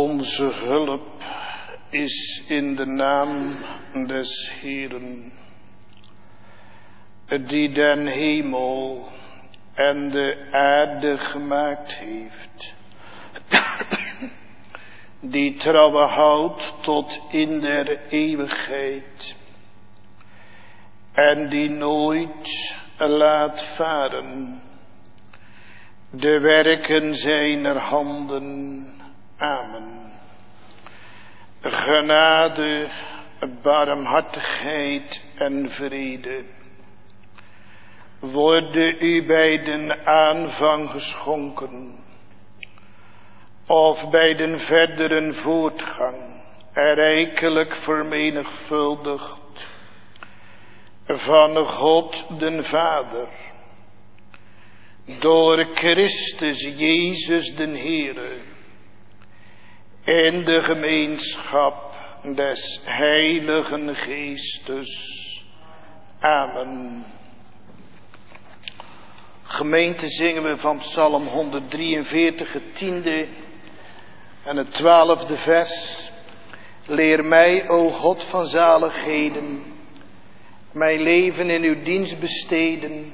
Onze hulp is in de naam des Heeren, die den hemel en de aarde gemaakt heeft, die trouwe houdt tot in der eeuwigheid, en die nooit laat varen de werken zijner handen. Amen. Genade, barmhartigheid en vrede. Worden u bij den aanvang geschonken of bij den verdere voortgang rijkelijk vermenigvuldigd van God den Vader. Door Christus Jezus den Heere in de gemeenschap des Heiligen Geestes. Amen. Gemeente zingen we van Psalm 143, het tiende en het twaalfde vers. Leer mij, o God van zaligheden, mijn leven in uw dienst besteden.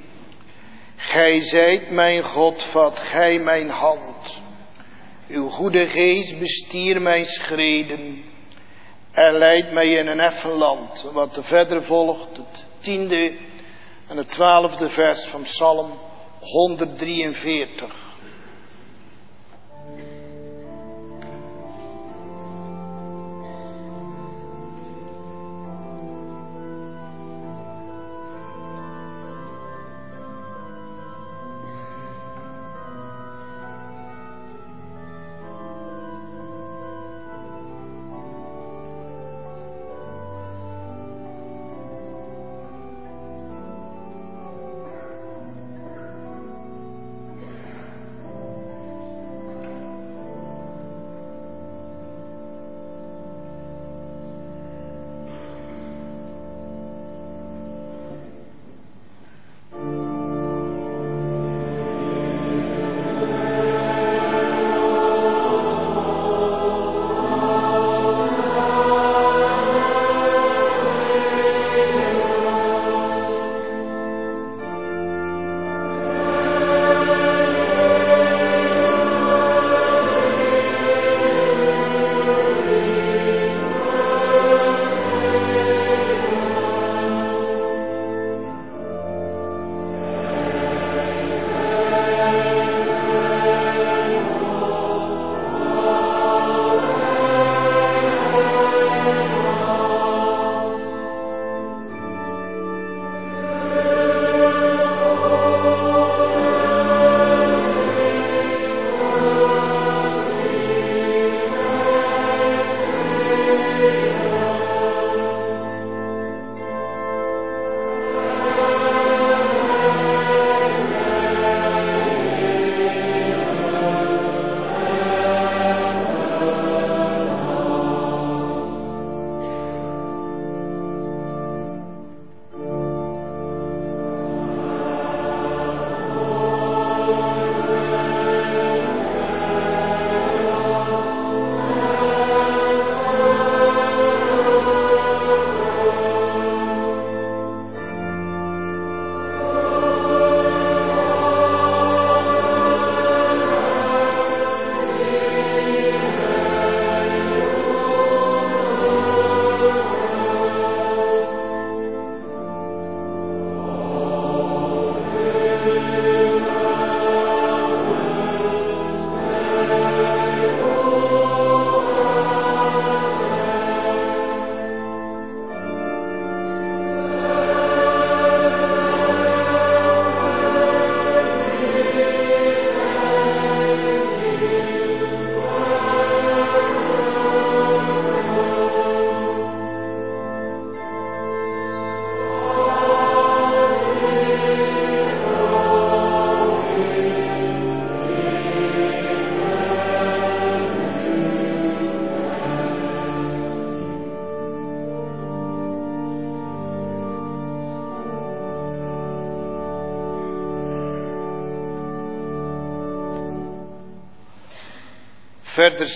Gij zijt mijn God, vat gij mijn hand. Uw goede geest bestier mijn schreden en leidt mij in een effen land. Wat er verder volgt, het tiende en het twaalfde vers van Psalm 143.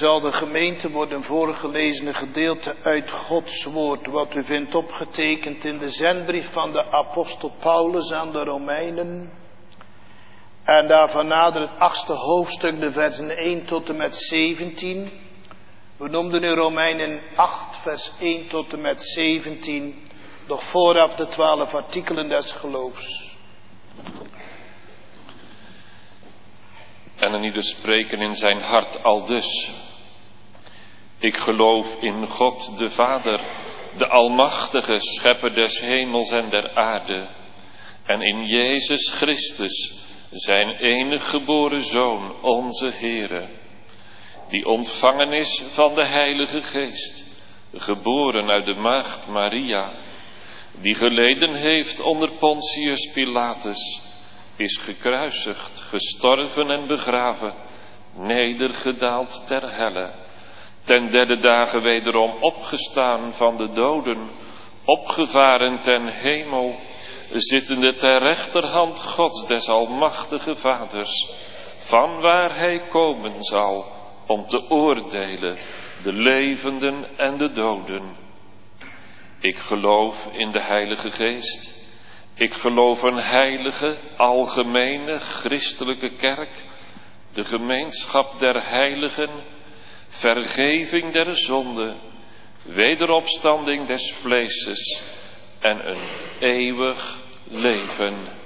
Zal de gemeente worden voorgelezen een gedeelte uit Gods woord, wat u vindt opgetekend in de zendbrief van de apostel Paulus aan de Romeinen. En daarvan nader het achtste hoofdstuk, de versen 1 tot en met 17. We noemden in Romeinen 8, vers 1 tot en met 17, nog vooraf de twaalf artikelen des geloofs. En een ieder spreken in zijn hart al dus. Ik geloof in God de Vader, de Almachtige Schepper des hemels en der aarde, en in Jezus Christus, zijn enige geboren Zoon, onze Heere, die ontvangen is van de Heilige Geest, geboren uit de Maagd Maria, die geleden heeft onder Pontius Pilatus, is gekruisigd, gestorven en begraven, nedergedaald ter helle, ten derde dagen wederom opgestaan van de doden, opgevaren ten hemel, zittende ter rechterhand Gods des Almachtige Vaders, van waar Hij komen zal om te oordelen de levenden en de doden. Ik geloof in de Heilige Geest. Ik geloof een heilige, algemene, christelijke kerk, de gemeenschap der heiligen, vergeving der zonde, wederopstanding des vleeses en een eeuwig leven.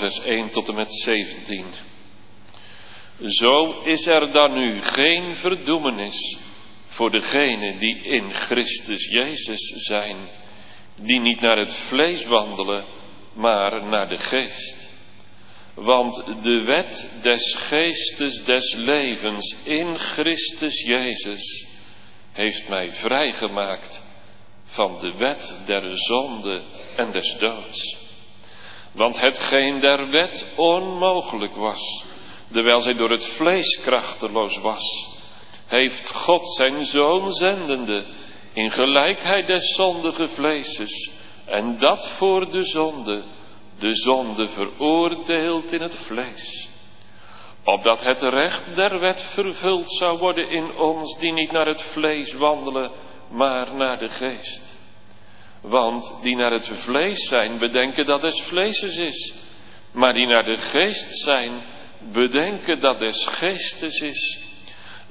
Vers 1 tot en met 17. Zo is er dan nu geen verdoemenis voor degenen die in Christus Jezus zijn, die niet naar het vlees wandelen, maar naar de geest. Want de wet des geestes des levens in Christus Jezus heeft mij vrijgemaakt van de wet der zonde en des doods. Want hetgeen der wet onmogelijk was, terwijl zij door het vlees krachteloos was, heeft God zijn zoon zendende in gelijkheid des zondige vleeses, en dat voor de zonde, de zonde veroordeeld in het vlees. Opdat het recht der wet vervuld zou worden in ons die niet naar het vlees wandelen, maar naar de geest. Want die naar het vlees zijn, bedenken dat des vleeses is. Maar die naar de geest zijn, bedenken dat des geestes is.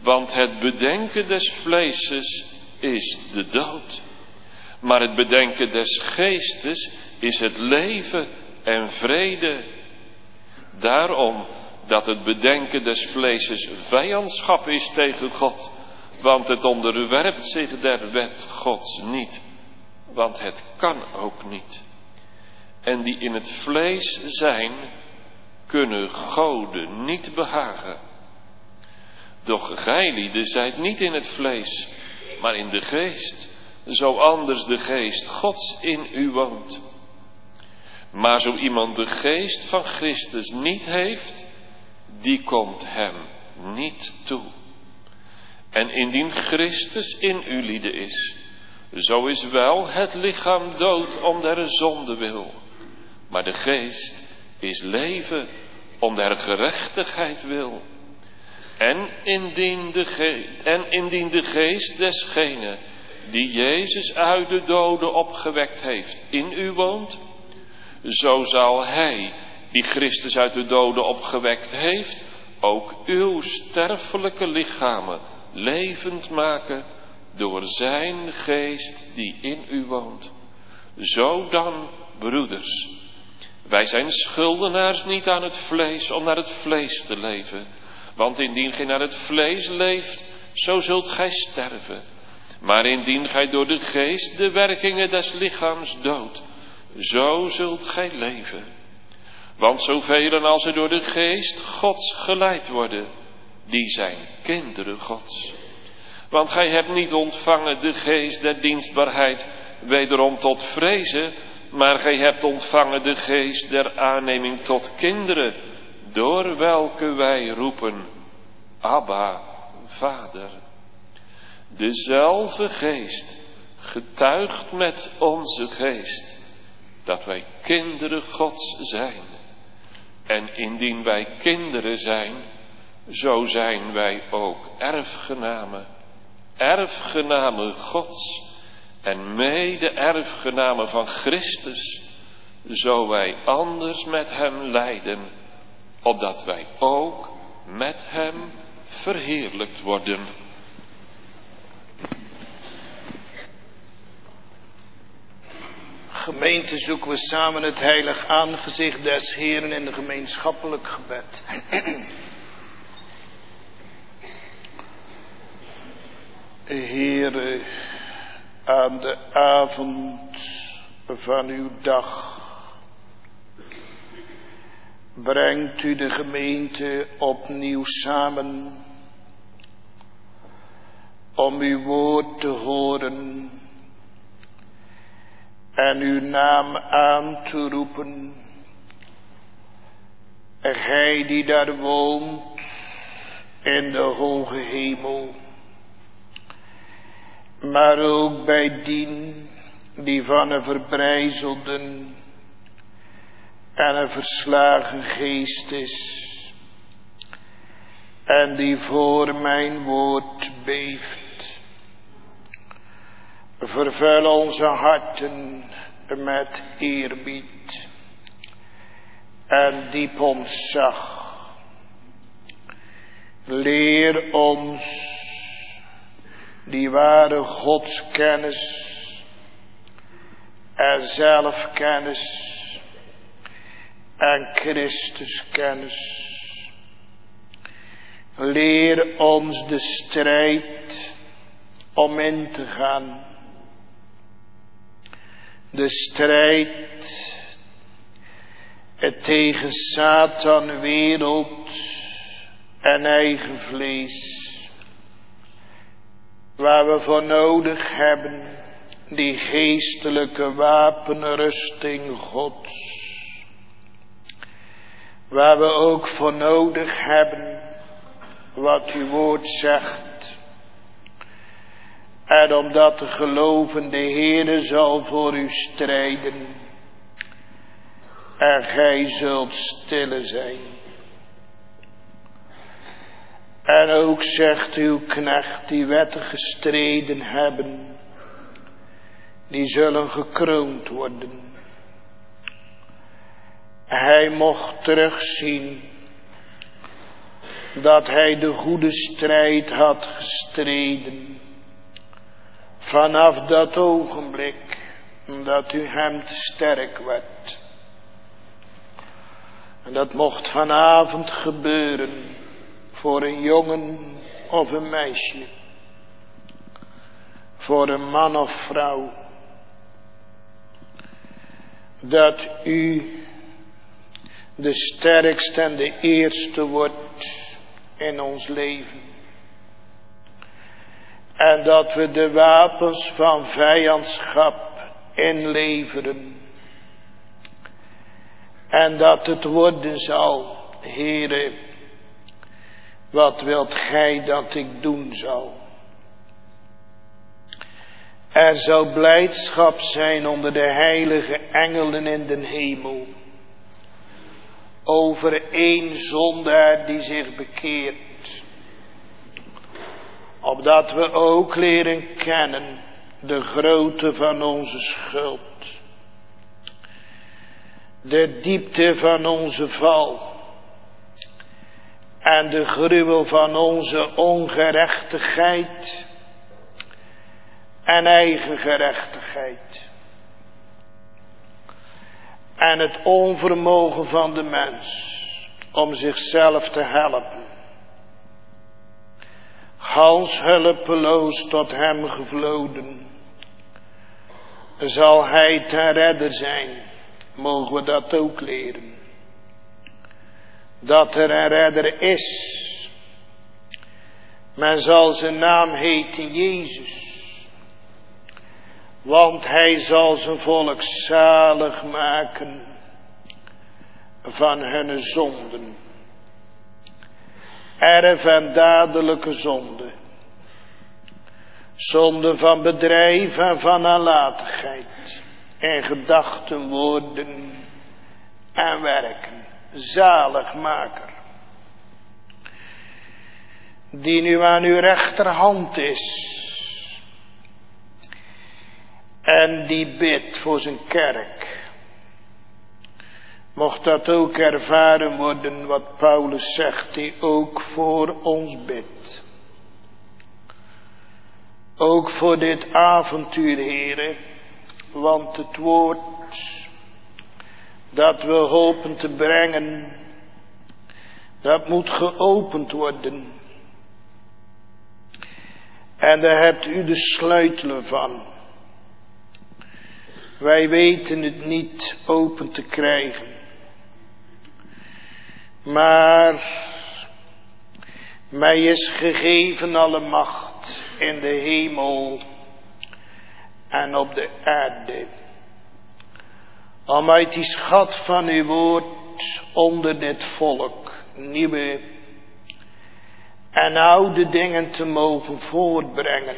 Want het bedenken des vleeses is de dood. Maar het bedenken des geestes is het leven en vrede. Daarom dat het bedenken des vleeses vijandschap is tegen God. Want het onderwerpt zich der wet Gods niet want het kan ook niet. En die in het vlees zijn, kunnen goden niet behagen. Doch gij zijt niet in het vlees, maar in de geest, zo anders de geest Gods in u woont. Maar zo iemand de geest van Christus niet heeft, die komt hem niet toe. En indien Christus in u lieden is, zo is wel het lichaam dood om der zonde wil, maar de geest is leven om der gerechtigheid wil. En indien de, ge en indien de geest desgene die Jezus uit de doden opgewekt heeft in u woont, zo zal hij die Christus uit de doden opgewekt heeft, ook uw sterfelijke lichamen levend maken door zijn geest die in u woont. Zo dan, broeders, wij zijn schuldenaars niet aan het vlees om naar het vlees te leven. Want indien gij naar het vlees leeft, zo zult gij sterven. Maar indien gij door de geest de werkingen des lichaams doodt, zo zult gij leven. Want zoveel als er door de geest Gods geleid worden, die zijn kinderen Gods. Want gij hebt niet ontvangen de geest der dienstbaarheid wederom tot vrezen, maar gij hebt ontvangen de geest der aanneming tot kinderen, door welke wij roepen, Abba, Vader. Dezelfde geest getuigt met onze geest dat wij kinderen Gods zijn. En indien wij kinderen zijn, zo zijn wij ook erfgenamen, erfgenamen Gods en mede-erfgenamen van Christus, zo wij anders met Hem lijden, opdat wij ook met Hem verheerlijkt worden. Gemeente zoeken we samen het heilig aangezicht des Heeren in de gemeenschappelijk gebed. Heere, aan de avond van uw dag brengt u de gemeente opnieuw samen om uw woord te horen en uw naam aan te roepen. En gij die daar woont in de hoge hemel maar ook bij dien die van een verbrijzelden en een verslagen geest is, en die voor mijn woord beeft. Vervul onze harten met eerbied en diep ontzag. Leer ons die ware godskennis en zelfkennis en Christuskennis. Leer ons de strijd om in te gaan. De strijd tegen Satan, wereld en eigen vlees waar we voor nodig hebben die geestelijke wapenrusting Gods. Waar we ook voor nodig hebben wat uw woord zegt. En omdat de gelovende Heere zal voor u strijden. En gij zult stille zijn. En ook zegt uw knecht die wetten gestreden hebben, die zullen gekroond worden. Hij mocht terugzien dat hij de goede strijd had gestreden. Vanaf dat ogenblik dat u hem te sterk werd. En dat mocht vanavond gebeuren voor een jongen of een meisje. Voor een man of vrouw. Dat u de sterkste en de eerste wordt in ons leven. En dat we de wapens van vijandschap inleveren. En dat het worden zal, heren, wat wilt gij dat ik doen zal? Er zal blijdschap zijn onder de heilige engelen in den hemel. over één zondaar die zich bekeert. Opdat we ook leren kennen de grootte van onze schuld. De diepte van onze val. En de gruwel van onze ongerechtigheid en eigen gerechtigheid. En het onvermogen van de mens om zichzelf te helpen. Gans hulpeloos tot hem gevloden. Zal hij ten redder zijn, mogen we dat ook leren. Dat er een redder is. Men zal zijn naam heten Jezus. Want hij zal zijn volk zalig maken van hun zonden. Erf en dadelijke zonde. Zonde van bedrijf en van nalatigheid. En gedachten, woorden en werken. Zaligmaker. Die nu aan uw rechterhand is en die bidt voor zijn kerk. Mocht dat ook ervaren worden wat Paulus zegt, die ook voor ons bidt. Ook voor dit avontuur, heren, want het woord dat we hopen te brengen, dat moet geopend worden. En daar hebt u de sleutelen van. Wij weten het niet open te krijgen. Maar mij is gegeven alle macht in de hemel en op de aarde. Om uit die schat van uw woord onder dit volk nieuwe en oude dingen te mogen voortbrengen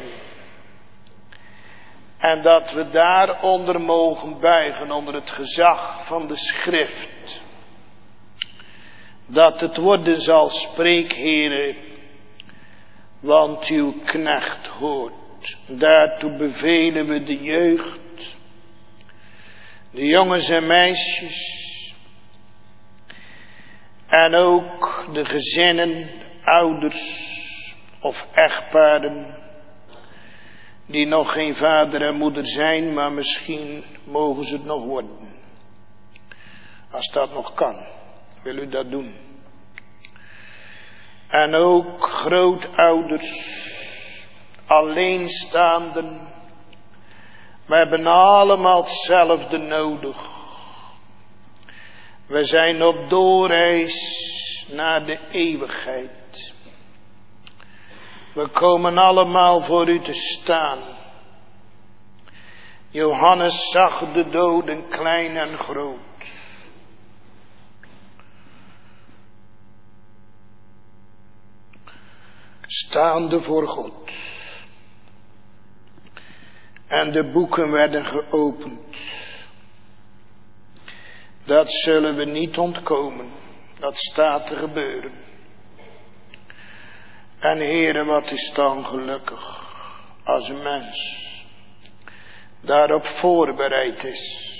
en dat we daaronder mogen buigen, onder het gezag van de schrift. Dat het worden zal, spreek Heere, want uw knecht hoort. Daartoe bevelen we de jeugd, de jongens en meisjes, en ook de gezinnen, ouders of echtparen, die nog geen vader en moeder zijn, maar misschien mogen ze het nog worden. Als dat nog kan, wil u dat doen. En ook grootouders, alleenstaanden, we hebben allemaal hetzelfde nodig. We zijn op doorreis naar de eeuwigheid. We komen allemaal voor u te staan. Johannes zag de doden klein en groot. Staande voor God. En de boeken werden geopend. Dat zullen we niet ontkomen. Dat staat te gebeuren. En heren, wat is dan gelukkig als een mens daarop voorbereid is.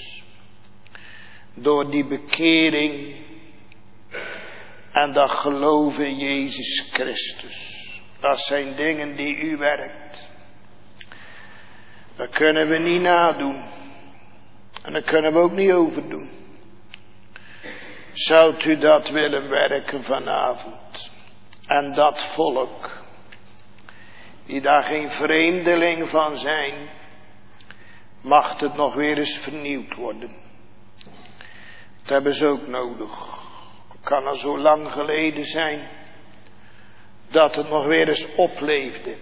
Door die bekering en dat geloof in Jezus Christus. Dat zijn dingen die u werkt. Dat kunnen we niet nadoen. En dat kunnen we ook niet overdoen. Zou u dat willen werken vanavond? En dat volk, die daar geen vreemdeling van zijn, mag het nog weer eens vernieuwd worden. Dat hebben ze ook nodig. Het kan al zo lang geleden zijn dat het nog weer eens opleefde.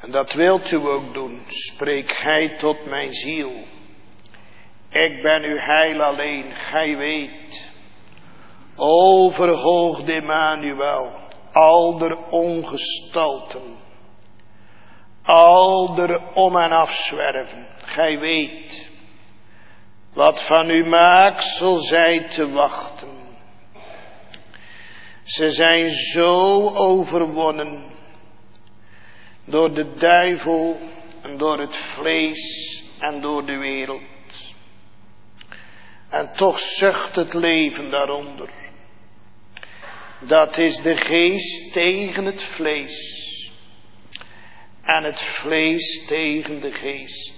En dat wilt u ook doen. Spreek gij tot mijn ziel. Ik ben uw heil alleen, gij weet O verhoogde Emmanuel, al der ongestalten, al der om en afzwerven, gij weet, wat van uw maaksel zij te wachten. Ze zijn zo overwonnen door de duivel en door het vlees en door de wereld. En toch zucht het leven daaronder. Dat is de geest tegen het vlees. En het vlees tegen de geest.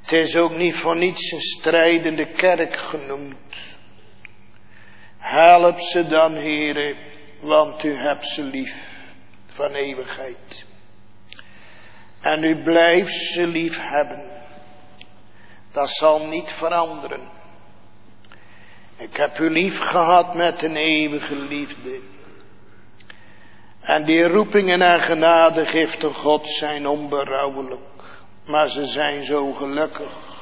Het is ook niet voor niets een strijdende kerk genoemd. Help ze dan, heren, want u hebt ze lief van eeuwigheid. En u blijft ze lief hebben. Dat zal niet veranderen. Ik heb u lief gehad met een eeuwige liefde. En die roepingen en genade geeft God zijn onberouwelijk. Maar ze zijn zo gelukkig.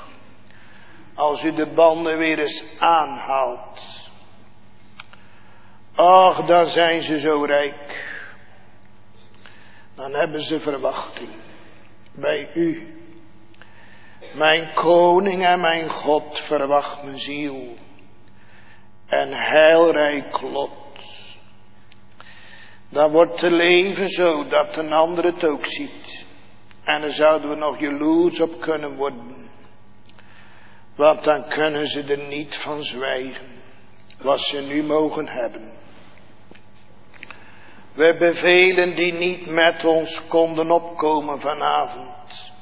Als u de banden weer eens aanhaalt. Ach, dan zijn ze zo rijk. Dan hebben ze verwachting bij u. Mijn koning en mijn God verwacht mijn ziel. En heilrijk lot. Dan wordt te leven zo dat een ander het ook ziet. En dan zouden we nog jaloers op kunnen worden. Want dan kunnen ze er niet van zwijgen. Wat ze nu mogen hebben. We bevelen die niet met ons konden opkomen vanavond.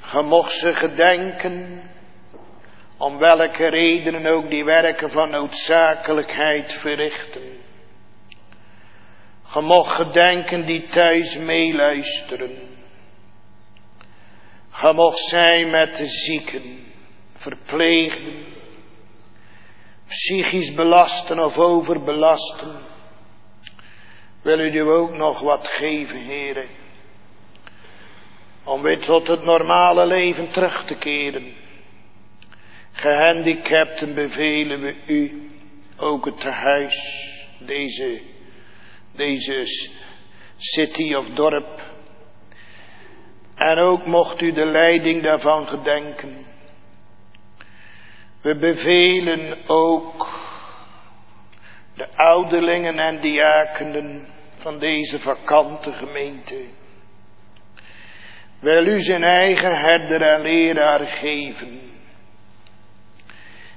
Ge mocht ze gedenken, om welke redenen ook die werken van noodzakelijkheid verrichten. Ge mocht gedenken die thuis meeluisteren. Ge mocht zijn met de zieken, verpleegden, psychisch belasten of overbelasten wil u ook nog wat geven, heren. Om weer tot het normale leven terug te keren. Gehandicapten bevelen we u ook het tehuis, deze, deze city of dorp. En ook mocht u de leiding daarvan gedenken. We bevelen ook de ouderlingen en diakenen van deze vakante gemeente. Wil u zijn eigen herder en leraar geven.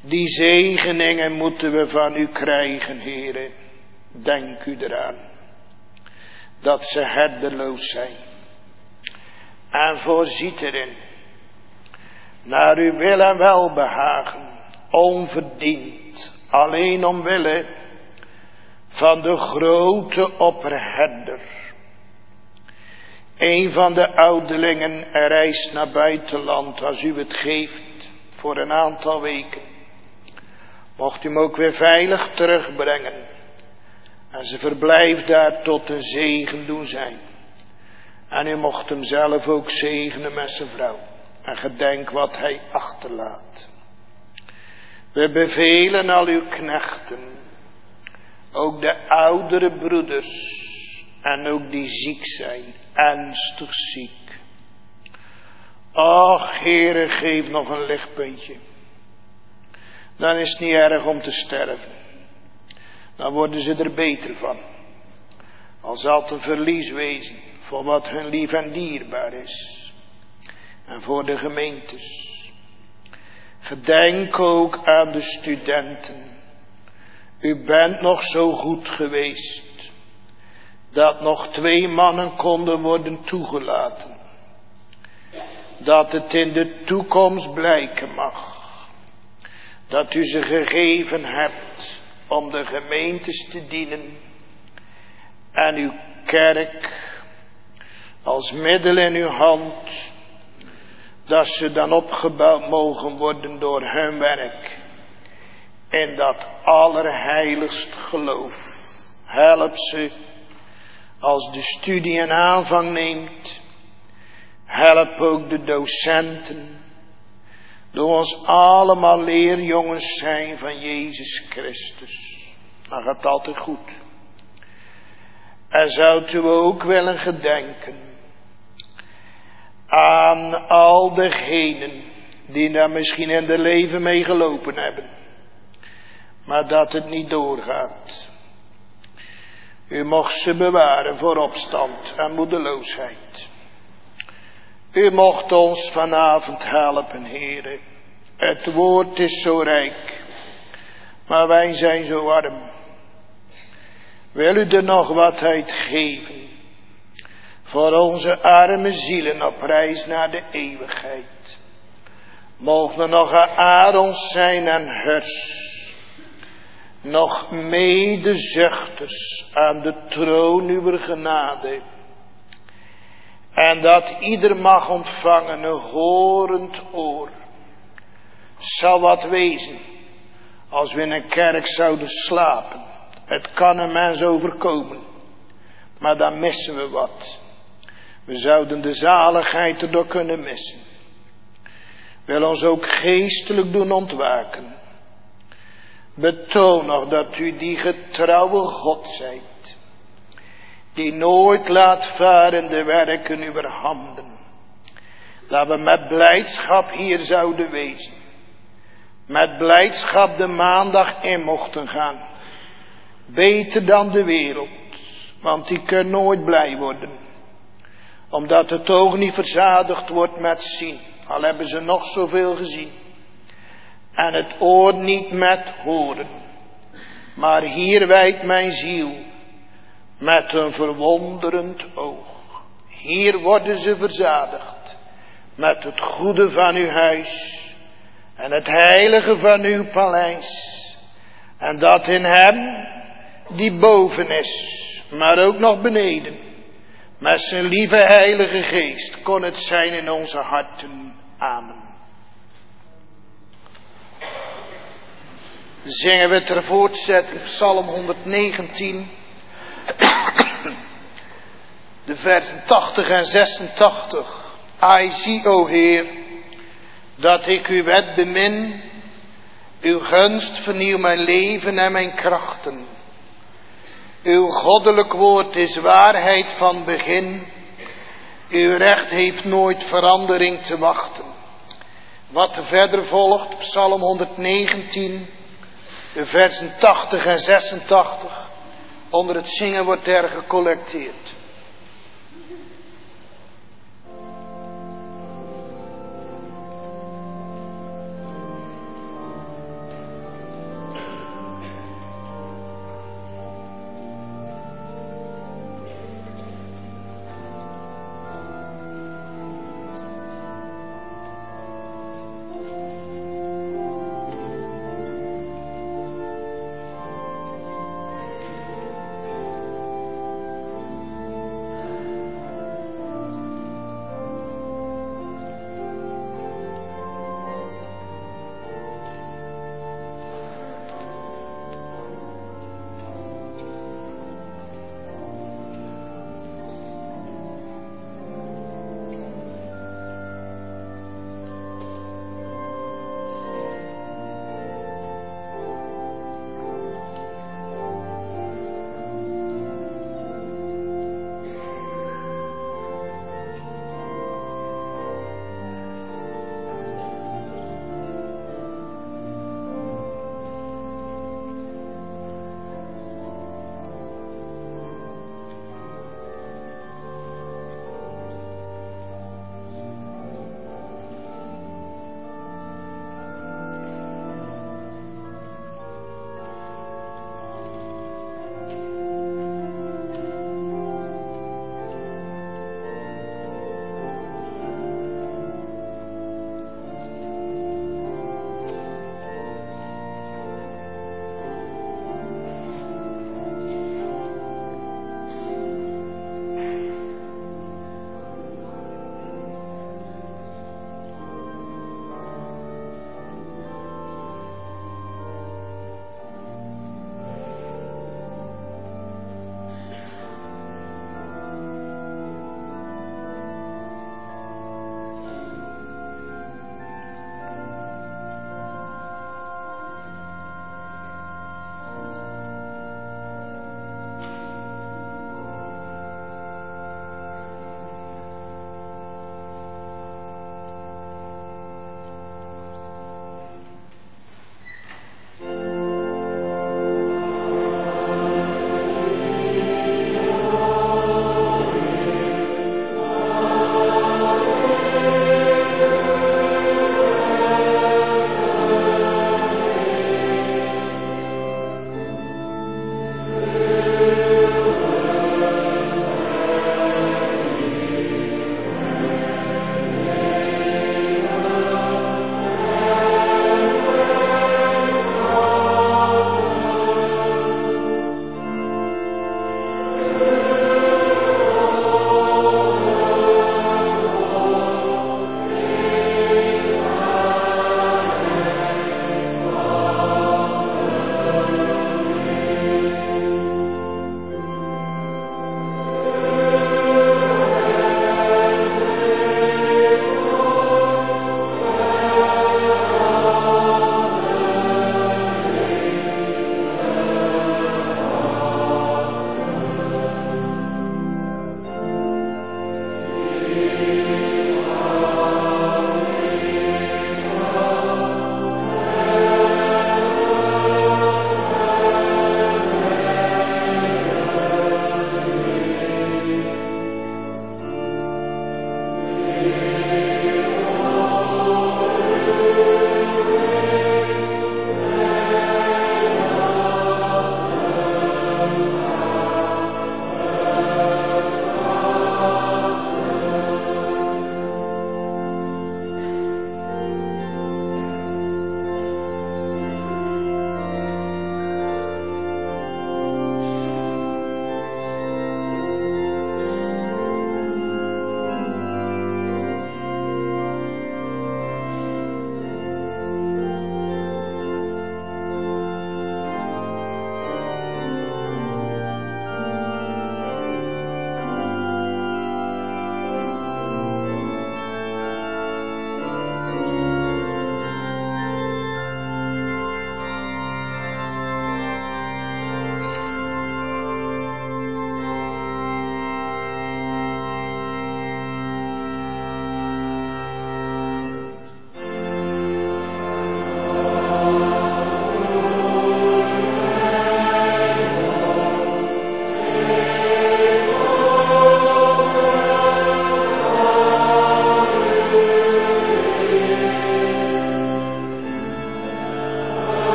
Die zegeningen moeten we van u krijgen, heren. Denk u eraan. Dat ze herderloos zijn. En voorziet erin. Naar uw wil en welbehagen. Onverdiend. Alleen omwille van de grote opperherder. Een van de ouderlingen reist naar buitenland als u het geeft voor een aantal weken. Mocht u hem ook weer veilig terugbrengen. En ze verblijft daar tot een zegen doen zijn. En u mocht hem zelf ook zegenen met zijn vrouw. En gedenk wat hij achterlaat. We bevelen al uw knechten ook de oudere broeders en ook die ziek zijn, ernstig ziek. Ach, Heere, geef nog een lichtpuntje. Dan is het niet erg om te sterven. Dan worden ze er beter van. Al zal het een verlies wezen voor wat hun lief en dierbaar is. En voor de gemeentes. Gedenk ook aan de studenten u bent nog zo goed geweest. Dat nog twee mannen konden worden toegelaten. Dat het in de toekomst blijken mag. Dat u ze gegeven hebt om de gemeentes te dienen. En uw kerk als middel in uw hand. Dat ze dan opgebouwd mogen worden door hun werk en dat allerheiligst geloof. Help ze als de studie een aanvang neemt. Help ook de docenten. Doe ons allemaal leerjongens zijn van Jezus Christus. Dan gaat altijd goed. En zou u ook willen gedenken aan al degenen die daar misschien in de leven mee gelopen hebben. Maar dat het niet doorgaat. U mocht ze bewaren voor opstand en moedeloosheid. U mocht ons vanavond helpen, heren. Het woord is zo rijk, maar wij zijn zo arm. Wil u er nog wat uit geven voor onze arme zielen op reis naar de eeuwigheid? Mogen er nog Aarons zijn en hers, nog medezuchters aan de troon uw genade. En dat ieder mag ontvangen een horend oor. Zal wat wezen als we in een kerk zouden slapen. Het kan een mens overkomen. Maar dan missen we wat. We zouden de zaligheid erdoor kunnen missen. Wil ons ook geestelijk doen ontwaken. Betoon nog dat u die getrouwe God zijt. Die nooit laat varen de werken uw handen. Dat we met blijdschap hier zouden wezen. Met blijdschap de maandag in mochten gaan. Beter dan de wereld. Want die kan nooit blij worden. Omdat het oog niet verzadigd wordt met zien. Al hebben ze nog zoveel gezien. En het oor niet met horen. Maar hier wijdt mijn ziel. Met een verwonderend oog. Hier worden ze verzadigd. Met het goede van uw huis. En het heilige van uw paleis. En dat in hem die boven is. Maar ook nog beneden. Met zijn lieve heilige geest kon het zijn in onze harten. Amen. Zingen we ter voortzetting Psalm 119. De versen 80 en 86. I zie, o Heer, dat ik uw wet bemin. Uw gunst vernieuw mijn leven en mijn krachten. Uw goddelijk woord is waarheid van begin. Uw recht heeft nooit verandering te wachten. Wat er verder volgt, Psalm 119, de versen 80 en 86. Onder het zingen wordt er gecollecteerd.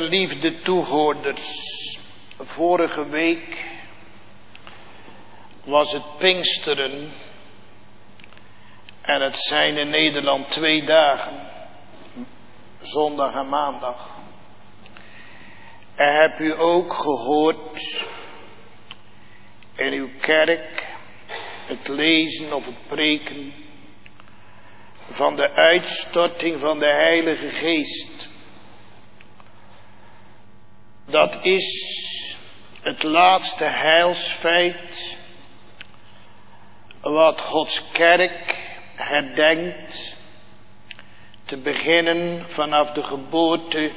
Geliefde toehoorders, vorige week was het Pinksteren en het zijn in Nederland twee dagen, zondag en maandag. En heb u ook gehoord in uw kerk het lezen of het preken van de uitstorting van de Heilige Geest. Dat is het laatste heilsfeit wat Gods kerk herdenkt, te beginnen vanaf de geboorte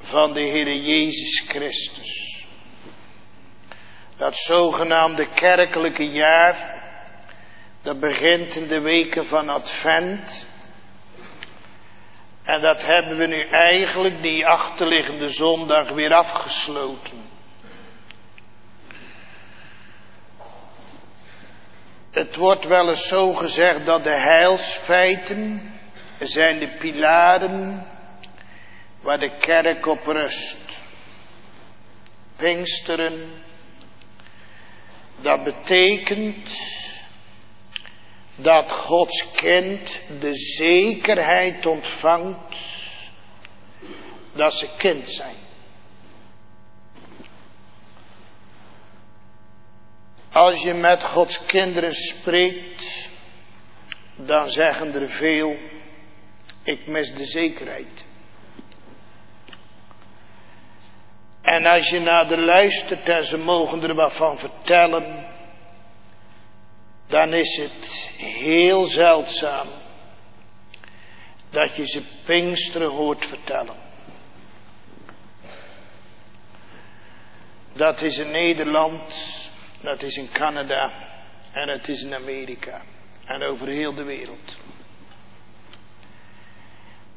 van de Heer Jezus Christus. Dat zogenaamde kerkelijke jaar, dat begint in de weken van Advent. En dat hebben we nu eigenlijk die achterliggende zondag weer afgesloten. Het wordt wel eens zo gezegd dat de heilsfeiten zijn de pilaren waar de kerk op rust. Pinksteren, dat betekent dat Gods kind de zekerheid ontvangt dat ze kind zijn. Als je met Gods kinderen spreekt, dan zeggen er veel, ik mis de zekerheid. En als je naar de luistert en ze mogen er wat van vertellen, dan is het heel zeldzaam dat je ze Pinksteren hoort vertellen. Dat is in Nederland, dat is in Canada en het is in Amerika en over heel de wereld.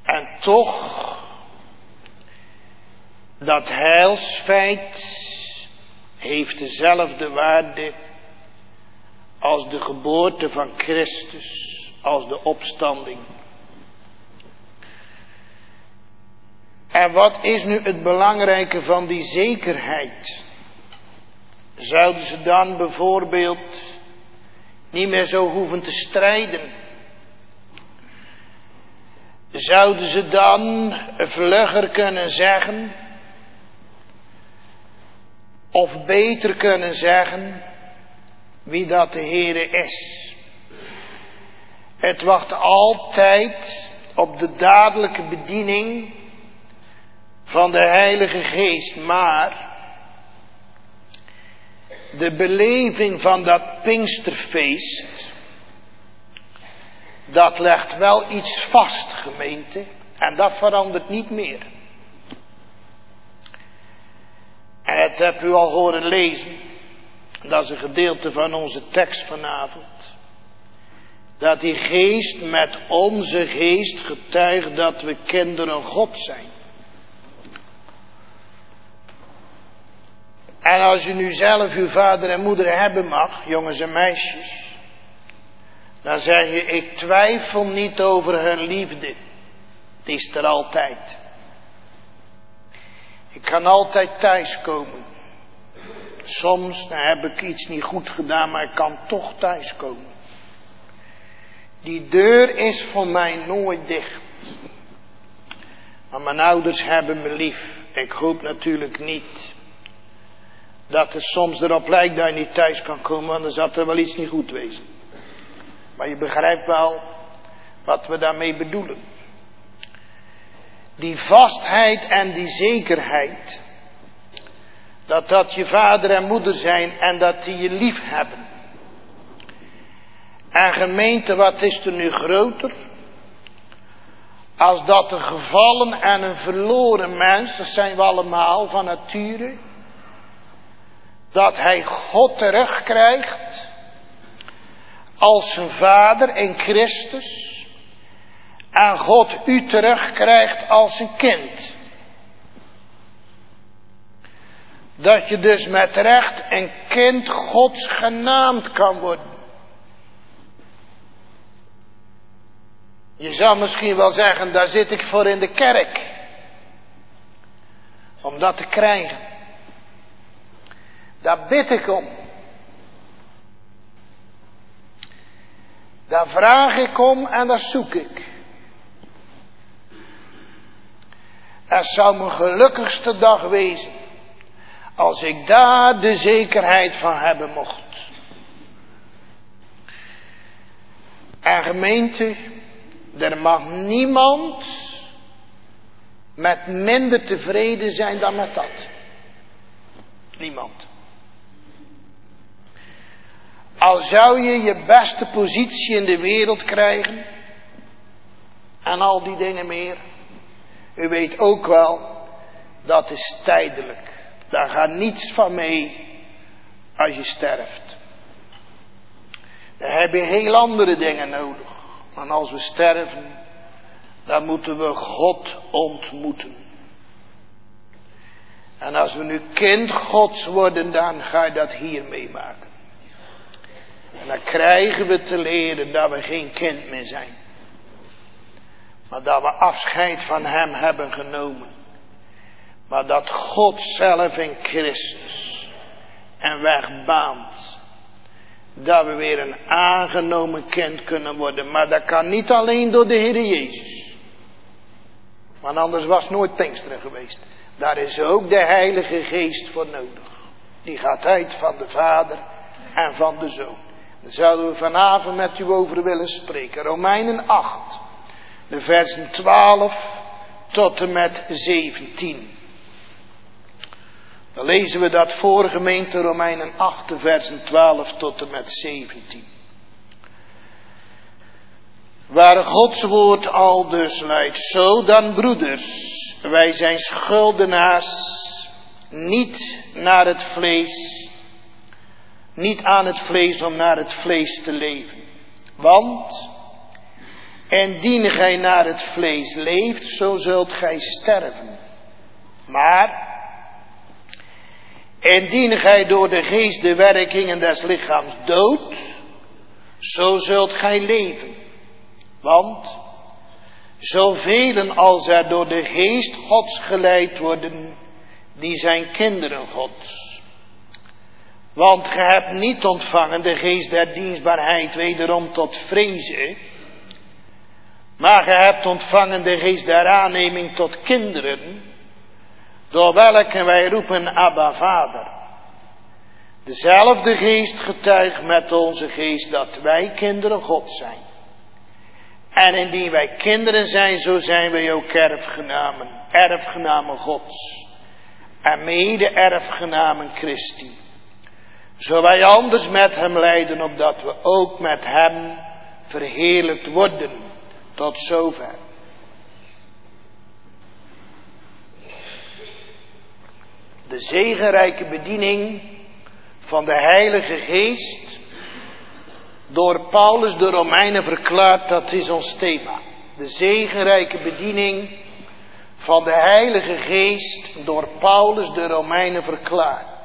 En toch, dat heilsfeit heeft dezelfde waarde als de geboorte van Christus, als de opstanding. En wat is nu het belangrijke van die zekerheid? Zouden ze dan bijvoorbeeld niet meer zo hoeven te strijden? Zouden ze dan vlugger kunnen zeggen, of beter kunnen zeggen, wie dat de Heere is. Het wacht altijd op de dadelijke bediening van de Heilige Geest, maar de beleving van dat Pinksterfeest, dat legt wel iets vast, gemeente, en dat verandert niet meer. En het heb u al horen lezen dat is een gedeelte van onze tekst vanavond. Dat die geest met onze geest getuigt dat we kinderen God zijn. En als u nu zelf uw vader en moeder hebben mag, jongens en meisjes, dan zeg je, ik twijfel niet over hun liefde. Het is er altijd. Ik kan altijd thuiskomen. Soms heb ik iets niet goed gedaan, maar ik kan toch thuiskomen. Die deur is voor mij nooit dicht. Maar mijn ouders hebben me lief. Ik hoop natuurlijk niet dat het soms erop lijkt dat je niet thuis kan komen, want dan zat er wel iets niet goed wezen. Maar je begrijpt wel wat we daarmee bedoelen. Die vastheid en die zekerheid dat dat je vader en moeder zijn en dat die je lief hebben. En gemeente, wat is er nu groter? Als dat een gevallen en een verloren mens, dat zijn we allemaal van nature, dat hij God terugkrijgt als zijn vader in Christus en God u terugkrijgt als een kind. Dat je dus met recht een kind Gods genaamd kan worden. Je zou misschien wel zeggen, daar zit ik voor in de kerk. om dat te krijgen. Daar bid ik om. Daar vraag ik om en daar zoek ik. Het zou mijn gelukkigste dag wezen als ik daar de zekerheid van hebben mocht. En gemeente, er mag niemand met minder tevreden zijn dan met dat. Niemand. Al zou je je beste positie in de wereld krijgen en al die dingen meer. U weet ook wel, dat is tijdelijk. Daar gaat niets van mee als je sterft. Dan heb je heel andere dingen nodig. Maar als we sterven, dan moeten we God ontmoeten. En als we nu kind Gods worden, dan ga je dat hier meemaken. En dan krijgen we te leren dat we geen kind meer zijn. Maar dat we afscheid van Hem hebben genomen. Maar dat God zelf in Christus en weg baant. Dat we weer een aangenomen kind kunnen worden. Maar dat kan niet alleen door de Heer Jezus. Want anders was nooit Pinksteren geweest. Daar is ook de Heilige Geest voor nodig. Die gaat uit van de Vader en van de Zoon. Daar zouden we vanavond met u over willen spreken. Romeinen 8, de versen 12 tot en met 17. Dan lezen we dat voor gemeente Romeinen 8, de versen 12 tot en met 17. Waar Gods woord al dus luidt, zo dan broeders, wij zijn schuldenaars, niet naar het vlees, niet aan het vlees om naar het vlees te leven. Want, indien gij naar het vlees leeft, zo zult gij sterven. Maar, indien gij door de geest de werkingen des lichaams doodt, zo zult gij leven. Want, zoveel als er door de geest Gods geleid worden, die zijn kinderen Gods. Want ge hebt niet ontvangen de geest der dienstbaarheid wederom tot vrezen. Maar ge hebt ontvangen de geest der aanneming tot kinderen. Door welke wij roepen Abba Vader. Dezelfde geest getuigt met onze geest dat wij kinderen God zijn. En indien wij kinderen zijn, zo zijn wij ook erfgenamen. Erfgenamen Gods. En mede erfgenamen Christi. Zo wij anders met hem lijden, opdat we ook met hem verheerlijkt worden. Tot zover. De zegenrijke bediening van de Heilige Geest. Door Paulus de Romeinen verklaard, dat is ons thema. De zegenrijke bediening van de Heilige Geest door Paulus de Romeinen verklaard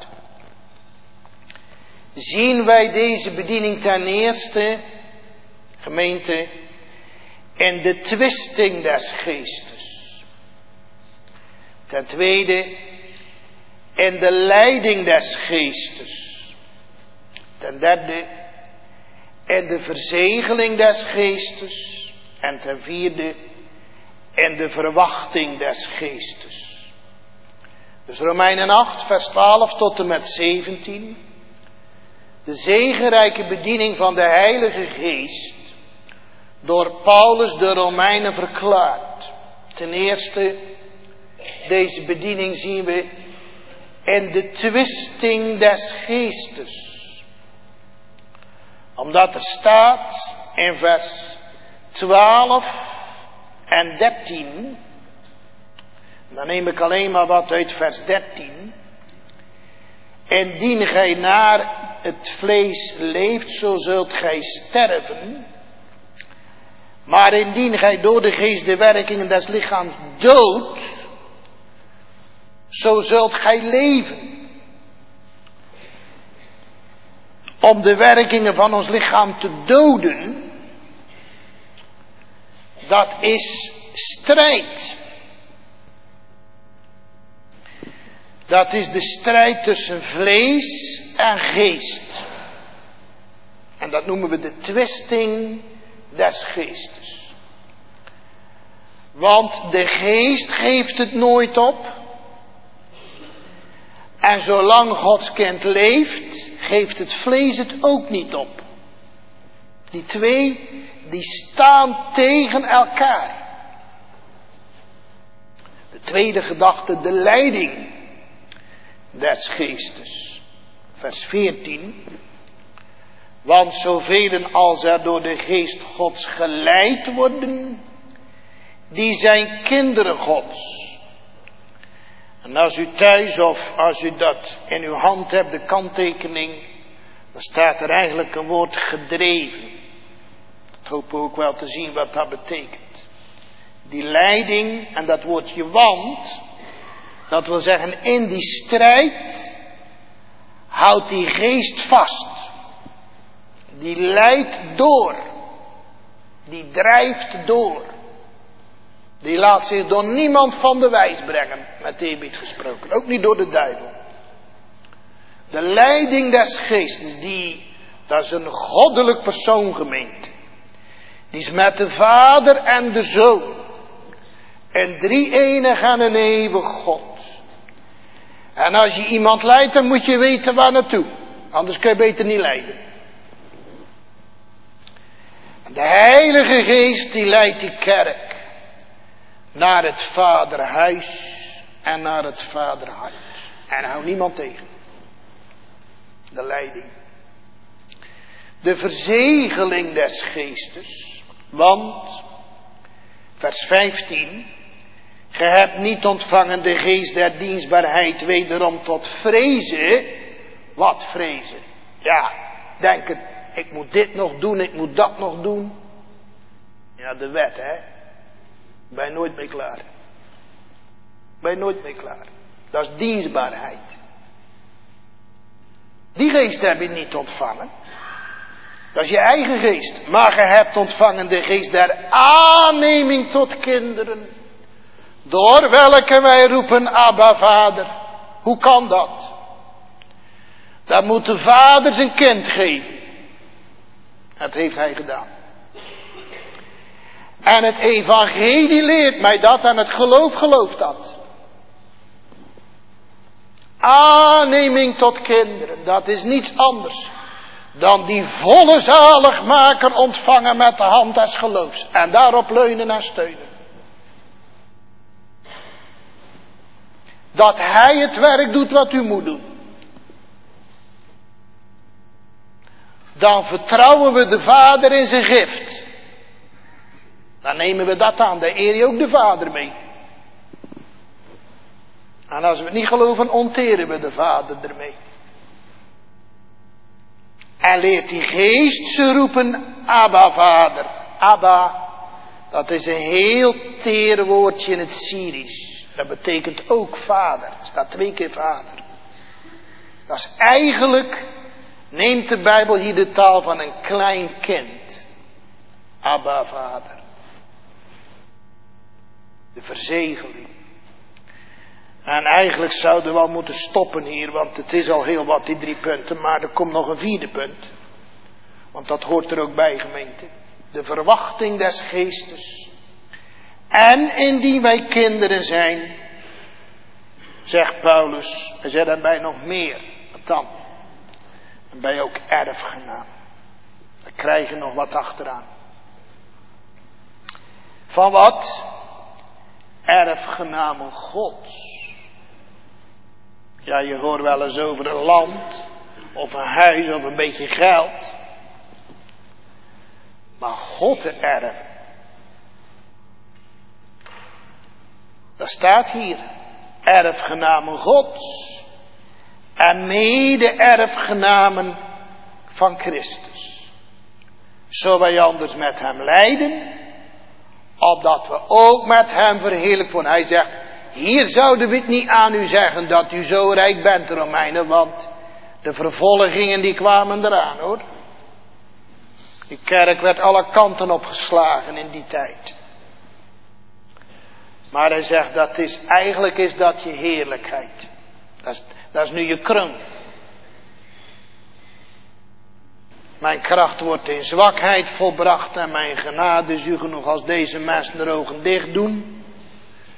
zien wij deze bediening ten eerste, gemeente, in de twisting des geestes. Ten tweede, in de leiding des geestes. Ten derde, in de verzegeling des geestes. En ten vierde, in de verwachting des geestes. Dus Romeinen 8, vers 12 tot en met 17 de zegenrijke bediening van de Heilige Geest door Paulus de Romeinen verklaard. Ten eerste, deze bediening zien we in de twisting des geestes. Omdat er staat in vers 12 en 13, dan neem ik alleen maar wat uit vers 13. Indien gij naar het vlees leeft, zo zult gij sterven. Maar indien gij door de geest de werkingen des lichaams doodt, zo zult gij leven. Om de werkingen van ons lichaam te doden, dat is strijd. Dat is de strijd tussen vlees en geest. En dat noemen we de twisting des geestes. Want de geest geeft het nooit op. En zolang Gods kind leeft, geeft het vlees het ook niet op. Die twee, die staan tegen elkaar. De tweede gedachte, de leiding des geestes. Vers 14. Want zoveel als er door de geest Gods geleid worden, die zijn kinderen Gods. En als u thuis of als u dat in uw hand hebt, de kanttekening, dan staat er eigenlijk een woord gedreven. Hopen we ook wel te zien wat dat betekent. Die leiding en dat woordje want, dat wil zeggen in die strijd houdt die geest vast. Die leidt door. Die drijft door. Die laat zich door niemand van de wijs brengen, met eerbied gesproken. Ook niet door de duivel. De leiding des geestes, die, dat is een goddelijk persoon gemeente. Die is met de Vader en de Zoon. En drie enig en een eeuwig God. En als je iemand leidt, dan moet je weten waar naartoe. Anders kun je beter niet leiden. De Heilige Geest die leidt die kerk naar het vaderhuis en naar het vaderhart. En hou niemand tegen. De leiding. De verzegeling des geestes. Want, vers 15. Ge hebt niet ontvangen de geest der dienstbaarheid wederom tot vrezen. Wat vrezen? Ja, denken, ik moet dit nog doen, ik moet dat nog doen. Ja, de wet, hè. Je nooit mee klaar. Je nooit mee klaar. Dat is dienstbaarheid. Die geest heb je niet ontvangen. Dat is je eigen geest. Maar je hebt ontvangen de geest der aanneming tot kinderen. Door welke wij roepen Abba Vader. Hoe kan dat? Dat moet de vader zijn kind geven. Dat heeft hij gedaan. En het evangelie leert mij dat en het geloof gelooft dat. Aanneming tot kinderen, dat is niets anders dan die volle zaligmaker ontvangen met de hand des geloofs. En daarop leunen en steunen. Dat hij het werk doet wat u moet doen. Dan vertrouwen we de Vader in zijn gift. Dan nemen we dat aan. Dan eer je ook de Vader mee. En als we het niet geloven, onteren we de Vader ermee. En leert die geest ze roepen, Abba Vader. Abba, dat is een heel teer woordje in het Syrisch. Dat betekent ook vader. Het staat twee keer vader. Dat is eigenlijk, neemt de Bijbel hier de taal van een klein kind. Abba Vader. Verzegeling. En eigenlijk zouden we al moeten stoppen hier, want het is al heel wat, die drie punten. Maar er komt nog een vierde punt. Want dat hoort er ook bij, gemeente. De verwachting des geestes. En indien wij kinderen zijn, zegt Paulus, er zit daarbij nog meer. Wat dan? En ben je ook erfgenaam. We krijgen nog wat achteraan. Van wat? Erfgenamen Gods. Ja, je hoort wel eens over een land, of een huis, of een beetje geld. Maar God te erven. Dat staat hier. Erfgenamen Gods. En mede-erfgenamen van Christus. Zo wij anders met hem lijden. Opdat we ook met hem verheerlijk worden. Hij zegt, hier zouden we het niet aan u zeggen dat u zo rijk bent, Romeinen, want de vervolgingen die kwamen eraan hoor. Die kerk werd alle kanten opgeslagen in die tijd. Maar hij zegt dat is, eigenlijk is dat je heerlijkheid. Dat is, dat is nu je kroon. Mijn kracht wordt in zwakheid volbracht en mijn genade is u genoeg als deze mensen de ogen dicht doen.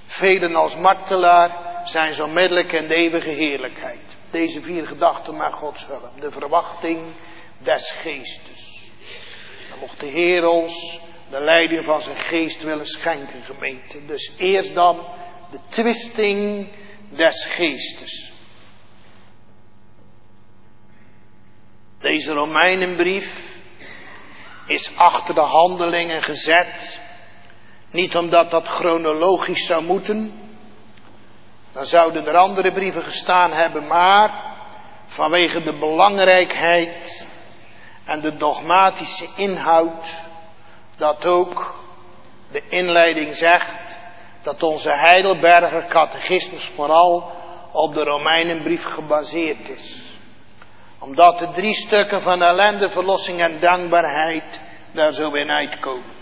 Velen als martelaar zijn zo onmiddellijk in de eeuwige heerlijkheid. Deze vier gedachten maar Gods hulp. De verwachting des geestes. Dan mocht de Heer ons de leiding van zijn geest willen schenken, gemeente. Dus eerst dan de twisting des geestes. Deze Romeinenbrief is achter de handelingen gezet. Niet omdat dat chronologisch zou moeten. Dan zouden er andere brieven gestaan hebben, maar vanwege de belangrijkheid en de dogmatische inhoud, dat ook de inleiding zegt dat onze Heidelberger catechismus vooral op de Romeinenbrief gebaseerd is omdat de drie stukken van ellende, verlossing en dankbaarheid daar zo in uitkomen.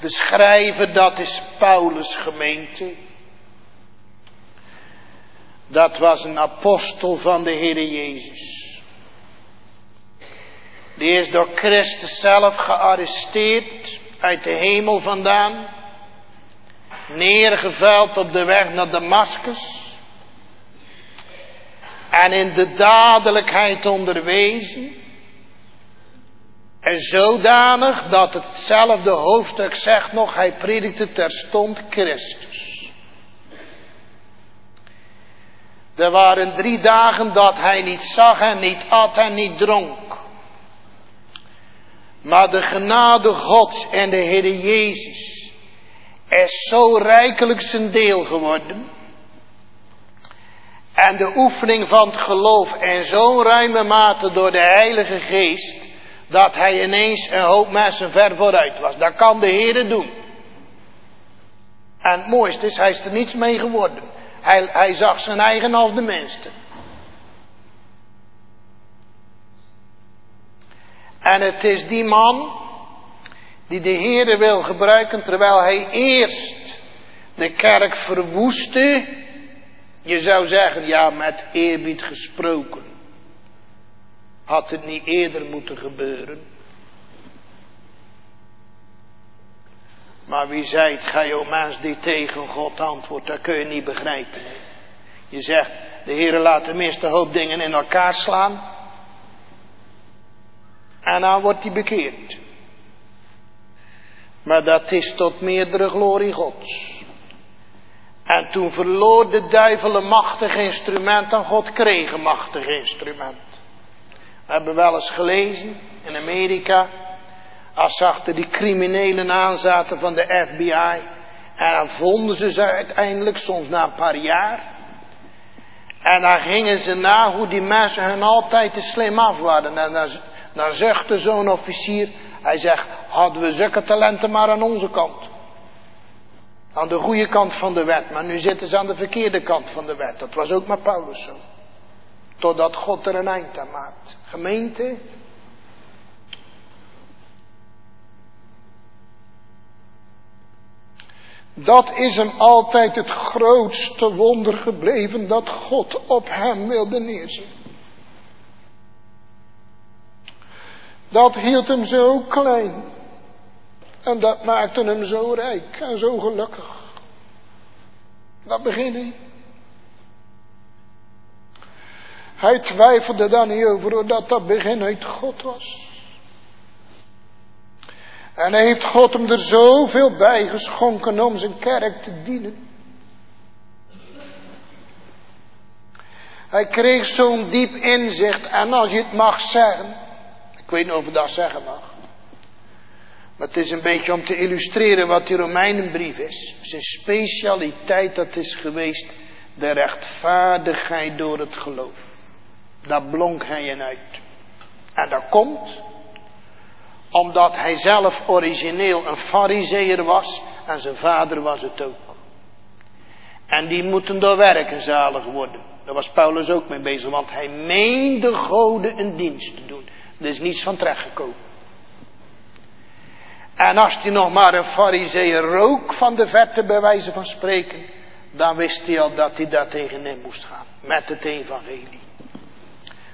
De schrijver, dat is Paulus gemeente. Dat was een apostel van de Heer Jezus. Die is door Christus zelf gearresteerd uit de hemel vandaan. Neergeveld op de weg naar Damascus en in de dadelijkheid onderwezen. En zodanig dat hetzelfde hoofdstuk zegt nog, hij predikte terstond Christus. Er waren drie dagen dat hij niet zag en niet at en niet dronk. Maar de genade Gods en de Heer Jezus is zo rijkelijk zijn deel geworden en de oefening van het geloof in zo'n ruime mate door de Heilige Geest, dat hij ineens een hoop mensen ver vooruit was. Dat kan de Heer doen. En het mooiste is, hij is er niets mee geworden. Hij, hij zag zijn eigen als de minste. En het is die man die de Heer wil gebruiken terwijl hij eerst de kerk verwoestte je zou zeggen, ja, met eerbied gesproken. Had het niet eerder moeten gebeuren? Maar wie ga je mens die tegen God antwoordt, dat kun je niet begrijpen. Je zegt, de Heer laat tenminste een hoop dingen in elkaar slaan. En dan wordt hij bekeerd. Maar dat is tot meerdere glorie Gods. En toen verloor de duivel een machtig instrument en God kreeg een machtig instrument. We hebben wel eens gelezen in Amerika. Als achter die criminelen aanzaten van de FBI. En dan vonden ze ze uiteindelijk, soms na een paar jaar. En dan gingen ze na hoe die mensen hun altijd te slim af waren. En dan, dan zuchtte zo'n officier. Hij zegt, hadden we zulke talenten maar aan onze kant. Aan de goede kant van de wet, maar nu zitten ze aan de verkeerde kant van de wet. Dat was ook met Paulus zo. Totdat God er een eind aan maakt. Gemeente. Dat is hem altijd het grootste wonder gebleven dat God op hem wilde neerzien. Dat hield hem zo klein. En dat maakte hem zo rijk en zo gelukkig. Dat begin hij. Hij twijfelde daar niet over dat dat begin uit God was. En hij heeft God hem er zoveel bij geschonken om zijn kerk te dienen. Hij kreeg zo'n diep inzicht en als je het mag zeggen, ik weet niet of ik dat zeggen mag. Het is een beetje om te illustreren wat die Romeinenbrief is. Zijn specialiteit dat is geweest de rechtvaardigheid door het geloof. Daar blonk hij in uit. En dat komt omdat hij zelf origineel een fariseer was en zijn vader was het ook. En die moeten door werken zalig worden. Daar was Paulus ook mee bezig, want hij meende goden een dienst te doen. Er is niets van terecht gekomen. En als hij nog maar een fariseer rook van de verte bij wijze van spreken, dan wist hij al dat hij daar tegenin moest gaan. Met het evangelie.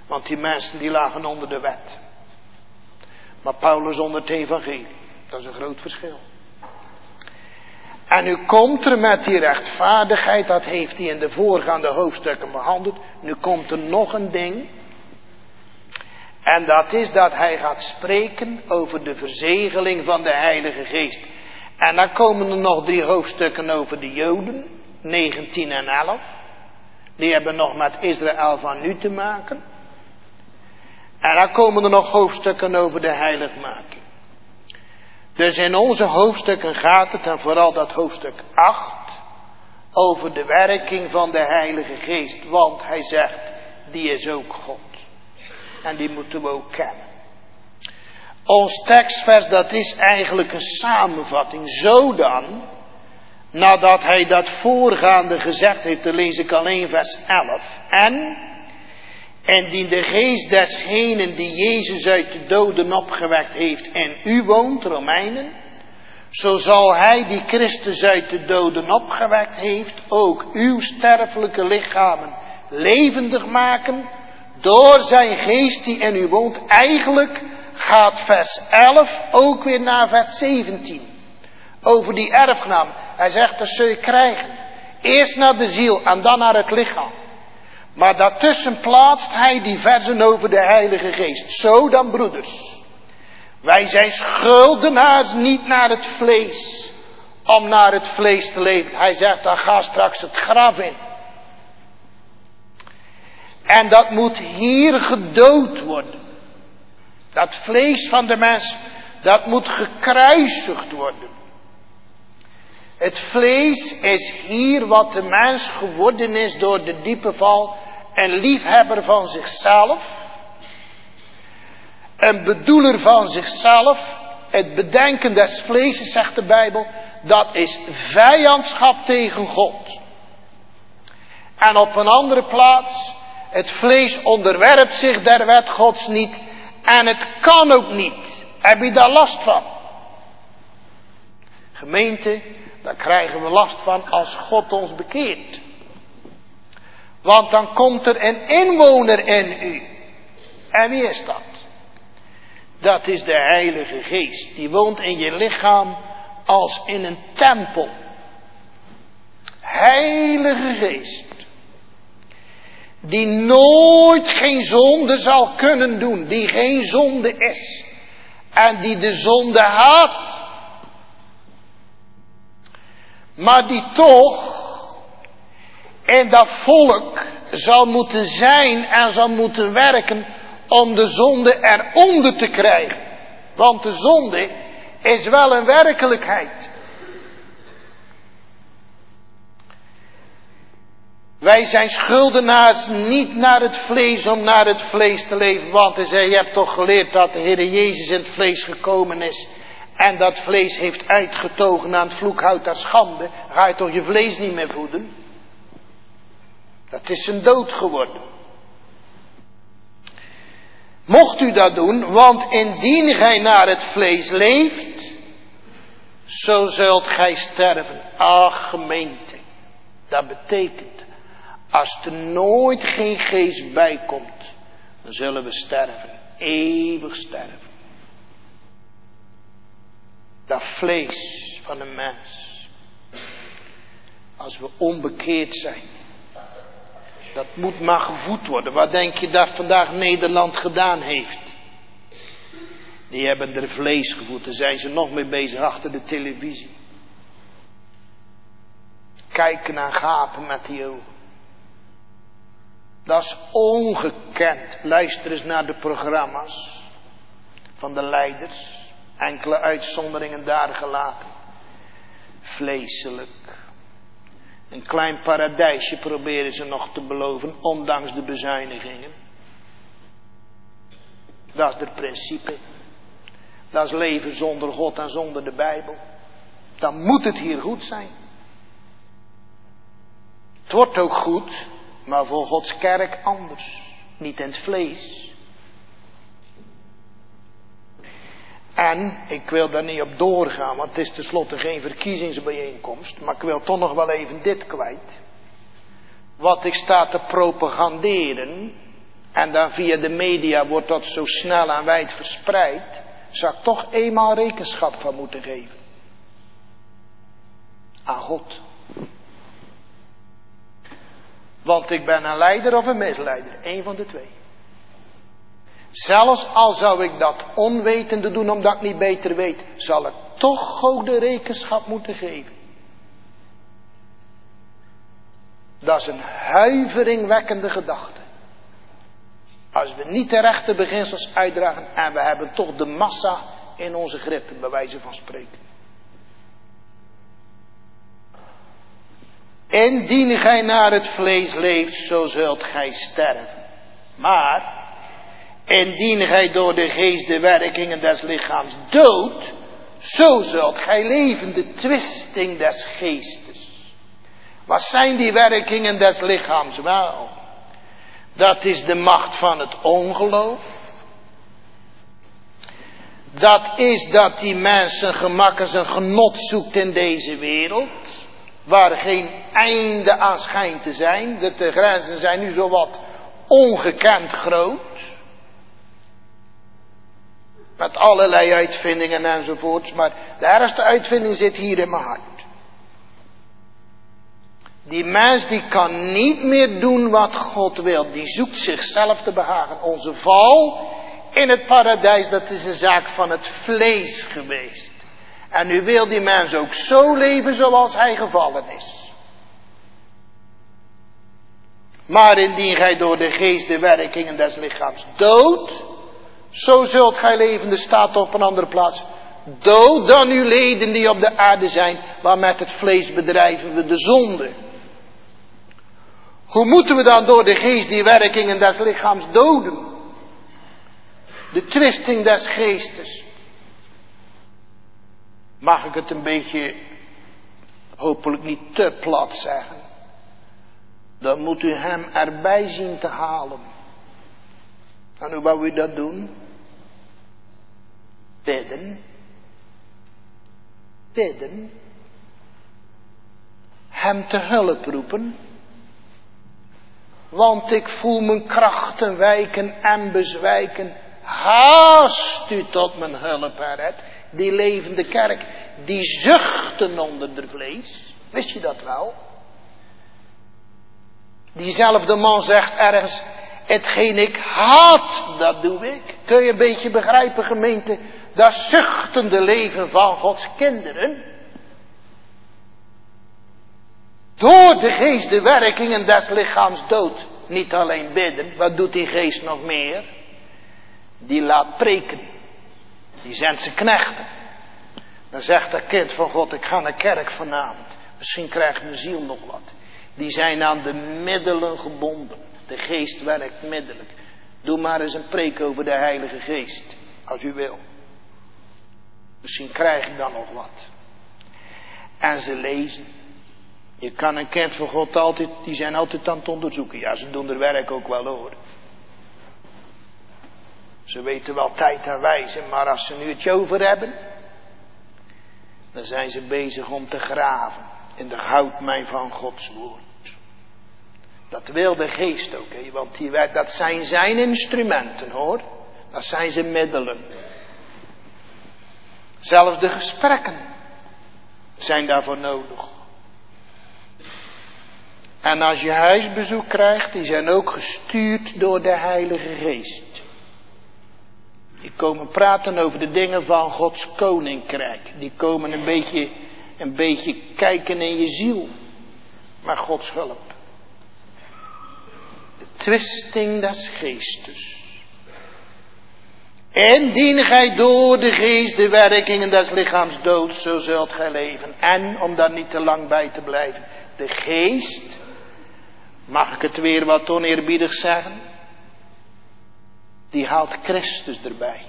Want die mensen die lagen onder de wet. Maar Paulus onder het evangelie. Dat is een groot verschil. En nu komt er met die rechtvaardigheid, dat heeft hij in de voorgaande hoofdstukken behandeld. Nu komt er nog een ding. En dat is dat hij gaat spreken over de verzegeling van de Heilige Geest. En dan komen er nog drie hoofdstukken over de Joden, 19 en 11. Die hebben nog met Israël van nu te maken. En dan komen er nog hoofdstukken over de heiligmaking. Dus in onze hoofdstukken gaat het, en vooral dat hoofdstuk 8, over de werking van de Heilige Geest. Want hij zegt, die is ook God. En die moeten we ook kennen. Ons tekstvers, dat is eigenlijk een samenvatting. Zo dan, nadat hij dat voorgaande gezegd heeft, dan lees ik alleen vers 11. En, en die de geest desgenen die Jezus uit de doden opgewekt heeft en u woont, Romeinen, zo zal hij die Christus uit de doden opgewekt heeft, ook uw sterfelijke lichamen levendig maken, door zijn geest die in u woont. Eigenlijk gaat vers 11 ook weer naar vers 17. Over die erfgenaam. Hij zegt, dat zul je krijgen. Eerst naar de ziel en dan naar het lichaam. Maar daartussen plaatst hij die versen over de Heilige Geest. Zo dan, broeders. Wij zijn schuldenaars niet naar het vlees. Om naar het vlees te leven. Hij zegt, dan ga straks het graf in. En dat moet hier gedood worden. Dat vlees van de mens, dat moet gekruisigd worden. Het vlees is hier wat de mens geworden is door de diepe val. Een liefhebber van zichzelf. Een bedoeler van zichzelf. Het bedenken des vlees, zegt de Bijbel, dat is vijandschap tegen God. En op een andere plaats, het vlees onderwerpt zich der wet Gods niet en het kan ook niet. Heb je daar last van? Gemeente, daar krijgen we last van als God ons bekeert. Want dan komt er een inwoner in u. En wie is dat? Dat is de Heilige Geest. Die woont in je lichaam als in een tempel. Heilige Geest. Die nooit geen zonde zal kunnen doen. Die geen zonde is. En die de zonde haat. Maar die toch in dat volk zal moeten zijn en zal moeten werken om de zonde eronder te krijgen. Want de zonde is wel een werkelijkheid. Wij zijn schuldenaars niet naar het vlees om naar het vlees te leven. Want hij zei, je hebt toch geleerd dat de Heer Jezus in het vlees gekomen is. En dat vlees heeft uitgetogen aan het vloekhout der schande. Ga je toch je vlees niet meer voeden? Dat is een dood geworden. Mocht u dat doen, want indien gij naar het vlees leeft, zo zult gij sterven. Ach gemeente, dat betekent als er nooit geen geest bij komt, dan zullen we sterven. Eeuwig sterven. Dat vlees van een mens. Als we onbekeerd zijn. Dat moet maar gevoed worden. Wat denk je dat vandaag Nederland gedaan heeft? Die hebben er vlees gevoed. Daar zijn ze nog mee bezig achter de televisie. Kijken naar gapen met die ogen. Dat is ongekend. Luister eens naar de programma's van de leiders. Enkele uitzonderingen daar gelaten. Vleeselijk. Een klein paradijsje proberen ze nog te beloven, ondanks de bezuinigingen. Dat is het principe. Dat is leven zonder God en zonder de Bijbel. Dan moet het hier goed zijn. Het wordt ook goed maar voor Gods kerk anders. Niet in het vlees. En ik wil daar niet op doorgaan, want het is tenslotte geen verkiezingsbijeenkomst. Maar ik wil toch nog wel even dit kwijt. Wat ik sta te propaganderen. En dan via de media wordt dat zo snel en wijd verspreid. Zou ik toch eenmaal rekenschap van moeten geven. Aan God. Want ik ben een leider of een misleider. Eén van de twee. Zelfs al zou ik dat onwetende doen omdat ik niet beter weet, zal ik toch de rekenschap moeten geven. Dat is een huiveringwekkende gedachte. Als we niet de rechte beginsels uitdragen en we hebben toch de massa in onze grip, bij wijze van spreken. Indien gij naar het vlees leeft, zo zult gij sterven. Maar, indien gij door de geest de werkingen des lichaams doodt, zo zult gij leven, de twisting des geestes. Wat zijn die werkingen des lichaams? Wel, dat is de macht van het ongeloof. Dat is dat die mensen gemak en zijn genot zoekt in deze wereld waar geen einde aan schijnt te zijn. De grenzen zijn nu zowat ongekend groot. Met allerlei uitvindingen enzovoorts. Maar de ergste uitvinding zit hier in mijn hart. Die mens die kan niet meer doen wat God wil. Die zoekt zichzelf te behagen. Onze val in het paradijs, dat is een zaak van het vlees geweest. En nu wil die mens ook zo leven zoals hij gevallen is. Maar indien gij door de geest de werkingen des lichaams dood, zo zult gij levende staat op een andere plaats. Dood dan uw leden die op de aarde zijn, waar met het vlees bedrijven we de zonde. Hoe moeten we dan door de geest die werkingen des lichaams doden? De twisting des geestes. Mag ik het een beetje, hopelijk niet te plat zeggen. Dan moet u hem erbij zien te halen. En hoe wou u dat doen? Bidden. Bidden. Hem te hulp roepen. Want ik voel mijn krachten wijken en bezwijken. Haast u tot mijn hulp herred die levende kerk, die zuchten onder de vlees. Wist je dat wel? Diezelfde man zegt ergens, hetgeen ik haat, dat doe ik. Kun je een beetje begrijpen gemeente, dat zuchtende leven van Gods kinderen. Door de geest de werkingen des lichaams dood. Niet alleen bidden, wat doet die geest nog meer? Die laat preken. Die zendt zijn knechten. Dan zegt dat kind van God, ik ga naar kerk vanavond. Misschien krijgt mijn ziel nog wat. Die zijn aan de middelen gebonden. De geest werkt middelijk. Doe maar eens een preek over de Heilige Geest. Als u wil. Misschien krijg ik dan nog wat. En ze lezen. Je kan een kind van God altijd, die zijn altijd aan het onderzoeken. Ja, ze doen er werk ook wel hoor. Ze weten wel tijd en wijze, maar als ze nu het over hebben, dan zijn ze bezig om te graven in de goudmijn van Gods woord. Dat wil de geest ook, hè? want die, dat zijn zijn instrumenten hoor. Dat zijn zijn middelen. Zelfs de gesprekken zijn daarvoor nodig. En als je huisbezoek krijgt, die zijn ook gestuurd door de Heilige Geest. Die komen praten over de dingen van Gods koninkrijk. Die komen een beetje, een beetje kijken in je ziel. Maar Gods hulp. De twisting des geestes. En dien gij door de geest de werkingen des lichaams dood, zo zult gij leven. En, om daar niet te lang bij te blijven, de geest, mag ik het weer wat oneerbiedig zeggen? Die haalt Christus erbij.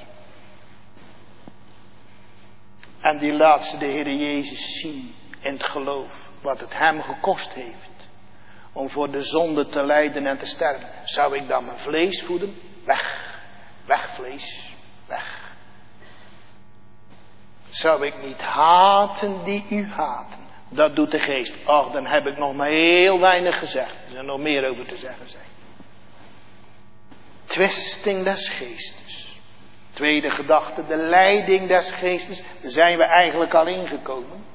En die laat ze de Heer Jezus zien in het geloof, wat het hem gekost heeft. Om voor de zonde te lijden en te sterven. Zou ik dan mijn vlees voeden? Weg. Weg vlees. Weg. zou ik niet haten die u haten. Dat doet de geest. Och, dan heb ik nog maar heel weinig gezegd. Er zou nog meer over te zeggen zijn. Twisting des geestes. Tweede gedachte, de leiding des geestes. Daar zijn we eigenlijk al ingekomen.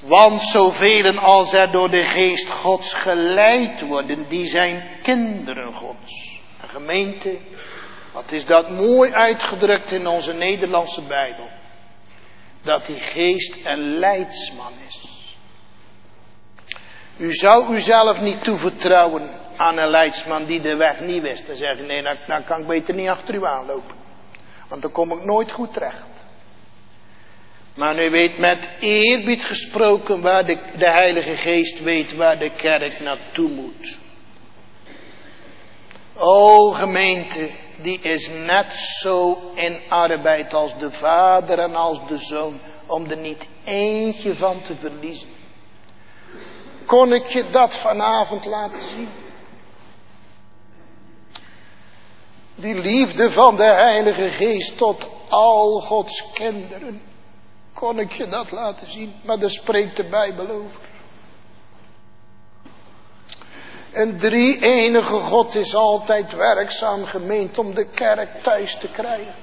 Want zoveel als er door de geest gods geleid worden, die zijn kinderen gods. Een gemeente, wat is dat mooi uitgedrukt in onze Nederlandse Bijbel. Dat die geest een leidsman is. U zou uzelf niet toevertrouwen aan een leidsman die de weg niet wist. Dan zeg nee, dan, kan ik beter niet achter u aanlopen. Want dan kom ik nooit goed terecht. Maar u weet met eerbied gesproken waar de, de Heilige Geest weet waar de kerk naartoe moet. O gemeente, die is net zo in arbeid als de vader en als de zoon, om er niet eentje van te verliezen. Kon ik je dat vanavond laten zien? Die liefde van de Heilige Geest tot al Gods kinderen. Kon ik je dat laten zien? Maar daar spreekt de Bijbel over. Een drie enige God is altijd werkzaam gemeend om de kerk thuis te krijgen.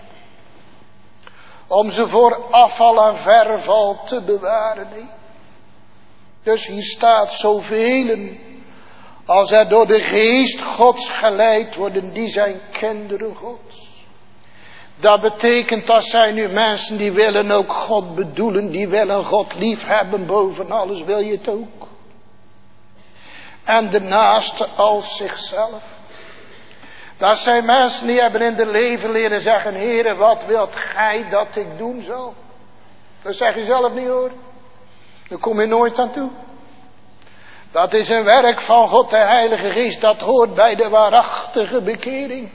Om ze voor afval en verval te bewaren. Dus hier staat zoveel als er door de geest Gods geleid worden, die zijn kinderen Gods. Dat betekent dat zijn nu mensen die willen ook God bedoelen, die willen God lief hebben boven alles, wil je het ook? En de naaste als zichzelf. Dat zijn mensen die hebben in de leven leren zeggen, Heere, wat wilt gij dat ik doen zal? Dat zeg je zelf niet hoor. Daar kom je nooit aan toe. Dat is een werk van God de Heilige Geest, dat hoort bij de waarachtige bekering.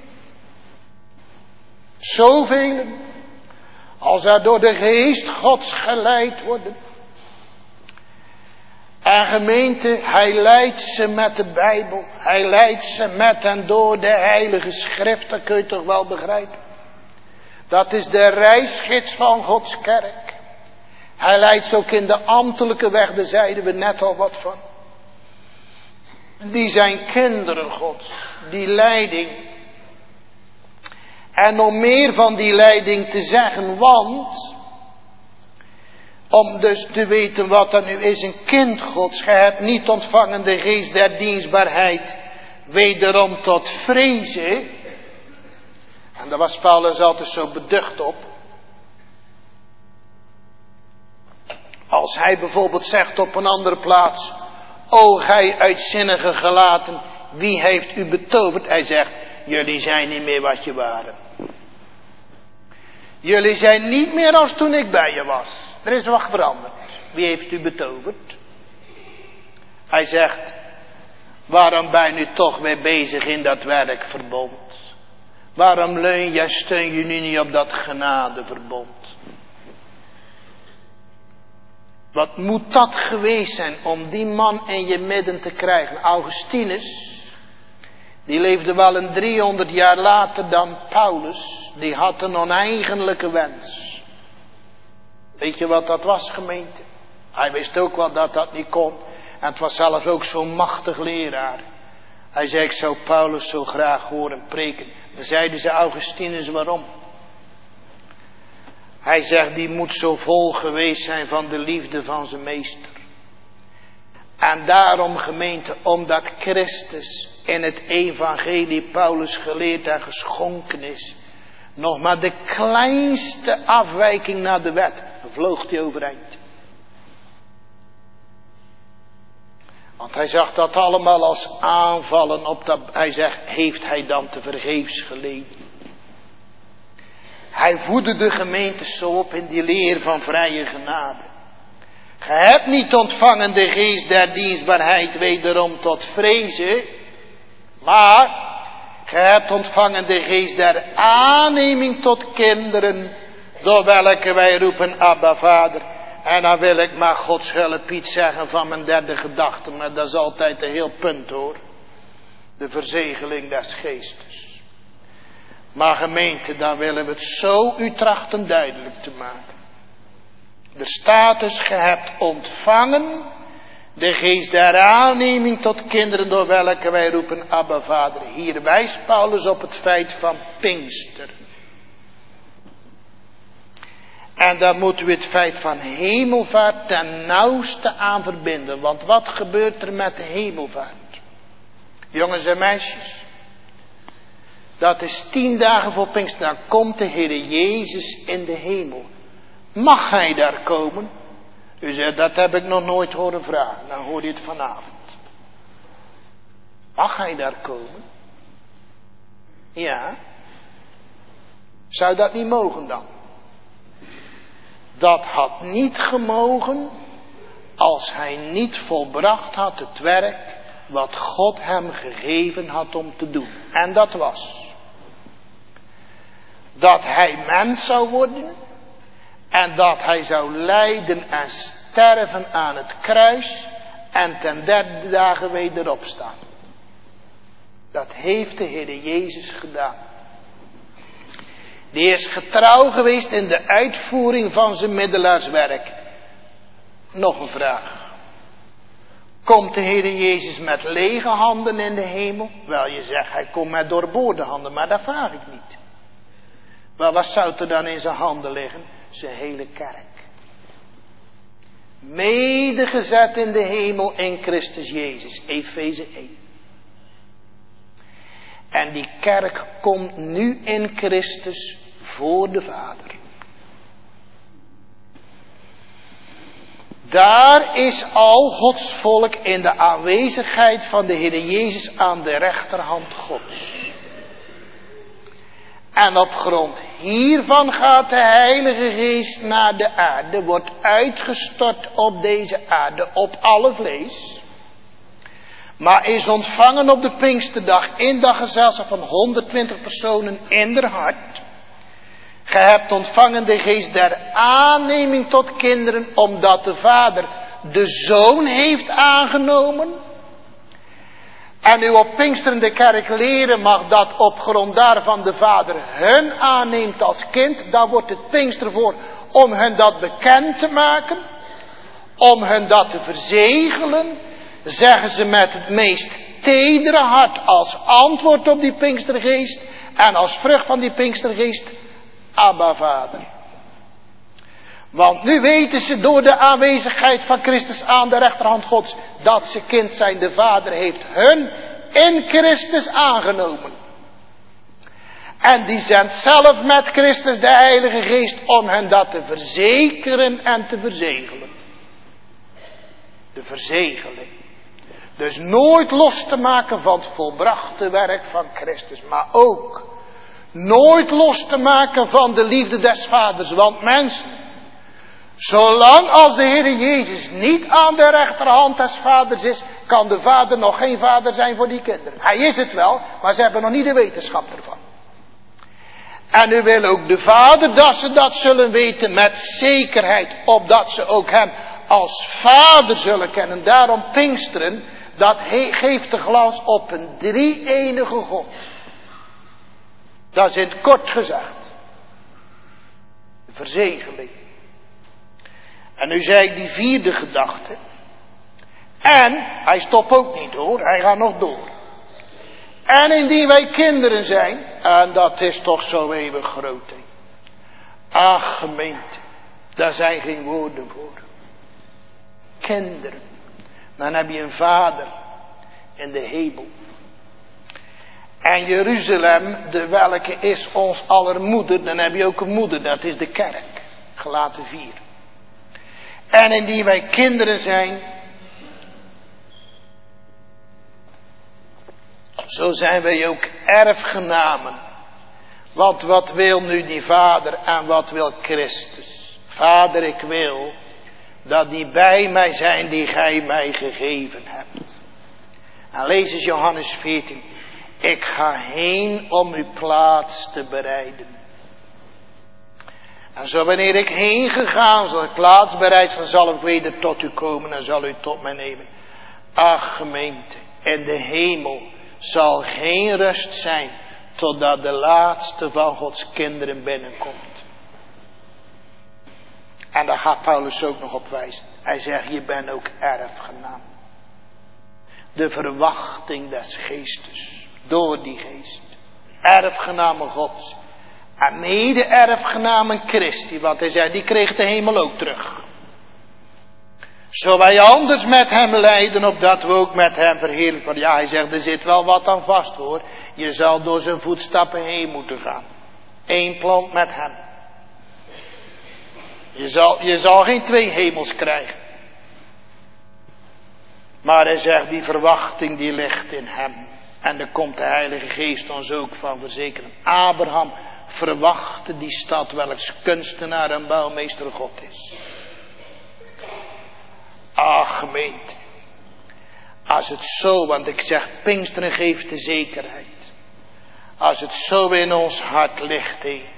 Zoveel als er door de geest Gods geleid worden. En gemeente, hij leidt ze met de Bijbel. Hij leidt ze met en door de Heilige Schrift. Dat kun je toch wel begrijpen. Dat is de reisgids van Gods kerk. Hij leidt ze ook in de ambtelijke weg, daar zeiden we net al wat van. Die zijn kinderen Gods. Die leiding en om meer van die leiding te zeggen, want om dus te weten wat er nu is, een kind Gods. Gij hebt niet ontvangen de geest der dienstbaarheid, wederom tot vrezen. En daar was Paulus altijd zo beducht op. Als hij bijvoorbeeld zegt op een andere plaats, O gij uitzinnige gelaten, wie heeft u betoverd? Hij zegt, jullie zijn niet meer wat je waren. Jullie zijn niet meer als toen ik bij je was. Er is wat veranderd. Wie heeft u betoverd? Hij zegt, waarom ben je nu toch weer bezig in dat werkverbond? Waarom leun je, steun je nu niet op dat genadeverbond? Wat moet dat geweest zijn om die man in je midden te krijgen? Augustinus, die leefde wel een 300 jaar later dan Paulus. Die had een oneigenlijke wens. Weet je wat dat was, gemeente? Hij wist ook wel dat dat niet kon. En het was zelf ook zo'n machtig leraar. Hij zei, ik zou Paulus zo graag horen preken. Dan zeiden ze Augustinus waarom. Hij zegt, die moet zo vol geweest zijn van de liefde van zijn meester. En daarom gemeente, omdat Christus in het evangelie Paulus geleerd en geschonken is. Nog maar de kleinste afwijking naar de wet, vloog hij overeind. Want hij zag dat allemaal als aanvallen op dat, hij zegt, heeft hij dan te vergeefs geleden. Hij voedde de gemeente zo op in die leer van vrije genade. Ge hebt niet ontvangen de geest der dienstbaarheid wederom tot vrezen, maar ge hebt ontvangen de geest der aanneming tot kinderen, door welke wij roepen Abba Vader. En dan wil ik maar Gods hulp iets zeggen van mijn derde gedachte, maar dat is altijd een heel punt hoor. De verzegeling des geestes. Maar gemeente, dan willen we het zo u trachten duidelijk te maken. Er staat dus, ge hebt ontvangen de geest der aanneming tot kinderen door welke wij roepen Abba Vader. Hier wijst Paulus op het feit van Pinkster. En daar moeten we het feit van hemelvaart ten nauwste aan verbinden. Want wat gebeurt er met de hemelvaart? Jongens en meisjes. Dat is tien dagen voor Pinkster. Dan komt de Heer Jezus in de hemel. Mag hij daar komen? U zegt, dat heb ik nog nooit horen vragen. Dan hoor je het vanavond. Mag hij daar komen? Ja. Zou dat niet mogen dan? Dat had niet gemogen als hij niet volbracht had het werk wat God hem gegeven had om te doen. En dat was dat hij mens zou worden en dat hij zou lijden en sterven aan het kruis en ten derde dagen weer opstaan. Dat heeft de Heer Jezus gedaan. Die is getrouw geweest in de uitvoering van zijn middelaarswerk. Nog een vraag. Komt de Heer Jezus met lege handen in de hemel? Wel, je zegt, hij komt met doorboorde handen, maar dat vraag ik niet. Maar wat zou er dan in zijn handen liggen? Zijn hele kerk. Medegezet in de hemel in Christus Jezus. Efeze 1. En die kerk komt nu in Christus voor de Vader. Daar is al Gods volk in de aanwezigheid van de Heer Jezus aan de rechterhand Gods. En op grond hiervan gaat de Heilige Geest naar de aarde, wordt uitgestort op deze aarde, op alle vlees. Maar is ontvangen op de Pinksterdag in dat gezelschap van 120 personen in der hart. Ge hebt ontvangen de geest der aanneming tot kinderen, omdat de Vader de Zoon heeft aangenomen. En u op Pinksteren de kerk leren mag dat op grond daarvan de Vader hun aanneemt als kind. Daar wordt het Pinkster voor om hun dat bekend te maken. Om hun dat te verzegelen. Zeggen ze met het meest tedere hart als antwoord op die Pinkstergeest. En als vrucht van die Pinkstergeest. Abba Vader. Want nu weten ze door de aanwezigheid van Christus aan de rechterhand Gods dat ze kind zijn. De Vader heeft hun in Christus aangenomen. En die zendt zelf met Christus de Heilige Geest om hen dat te verzekeren en te verzegelen. De verzegeling. Dus nooit los te maken van het volbrachte werk van Christus. Maar ook nooit los te maken van de liefde des vaders. Want mensen, Zolang als de Heer Jezus niet aan de rechterhand des vaders is, kan de vader nog geen vader zijn voor die kinderen. Hij is het wel, maar ze hebben nog niet de wetenschap ervan. En u wil ook de vader dat ze dat zullen weten met zekerheid, opdat ze ook hem als vader zullen kennen. Daarom Pinksteren, dat geeft de glans op een drie-enige God. Dat is in het kort gezegd. De verzegeling. En nu zei ik die vierde gedachte. En hij stopt ook niet hoor, hij gaat nog door. En indien wij kinderen zijn, en dat is toch zo eeuwig groot. Ach gemeente, daar zijn geen woorden voor. Kinderen, dan heb je een vader in de hemel. En Jeruzalem, de welke is ons aller moeder, dan heb je ook een moeder, dat is de kerk. Gelaten vier. En indien wij kinderen zijn, zo zijn wij ook erfgenamen. Want wat wil nu die vader en wat wil Christus? Vader, ik wil dat die bij mij zijn die gij mij gegeven hebt. En lees eens Johannes 14. Ik ga heen om uw plaats te bereiden. En zo wanneer ik heen gegaan zal, plaats bereid, dan zal ik weder tot u komen en zal u tot mij nemen. Ach gemeente, in de hemel zal geen rust zijn Totdat de laatste van Gods kinderen binnenkomt. En daar gaat Paulus ook nog op wijzen. Hij zegt, je bent ook erfgenaam. De verwachting des geestes. Door die geest. Erfgenamen Gods. En mede erfgenamen Christi. Want hij zei, die kreeg de hemel ook terug. Zo wij anders met hem lijden, opdat we ook met hem verheerlijken. Want ja, hij zegt, er zit wel wat aan vast hoor. Je zal door zijn voetstappen heen moeten gaan. Eén plant met hem. Je zal, je zal geen twee hemels krijgen. Maar hij zegt, die verwachting die ligt in hem. En daar komt de Heilige Geest ons ook van verzekeren. Abraham verwachtte die stad welks kunstenaar en bouwmeester God is. Ach gemeente. Als het zo, want ik zeg Pinksteren geeft de zekerheid. Als het zo in ons hart ligt, hé,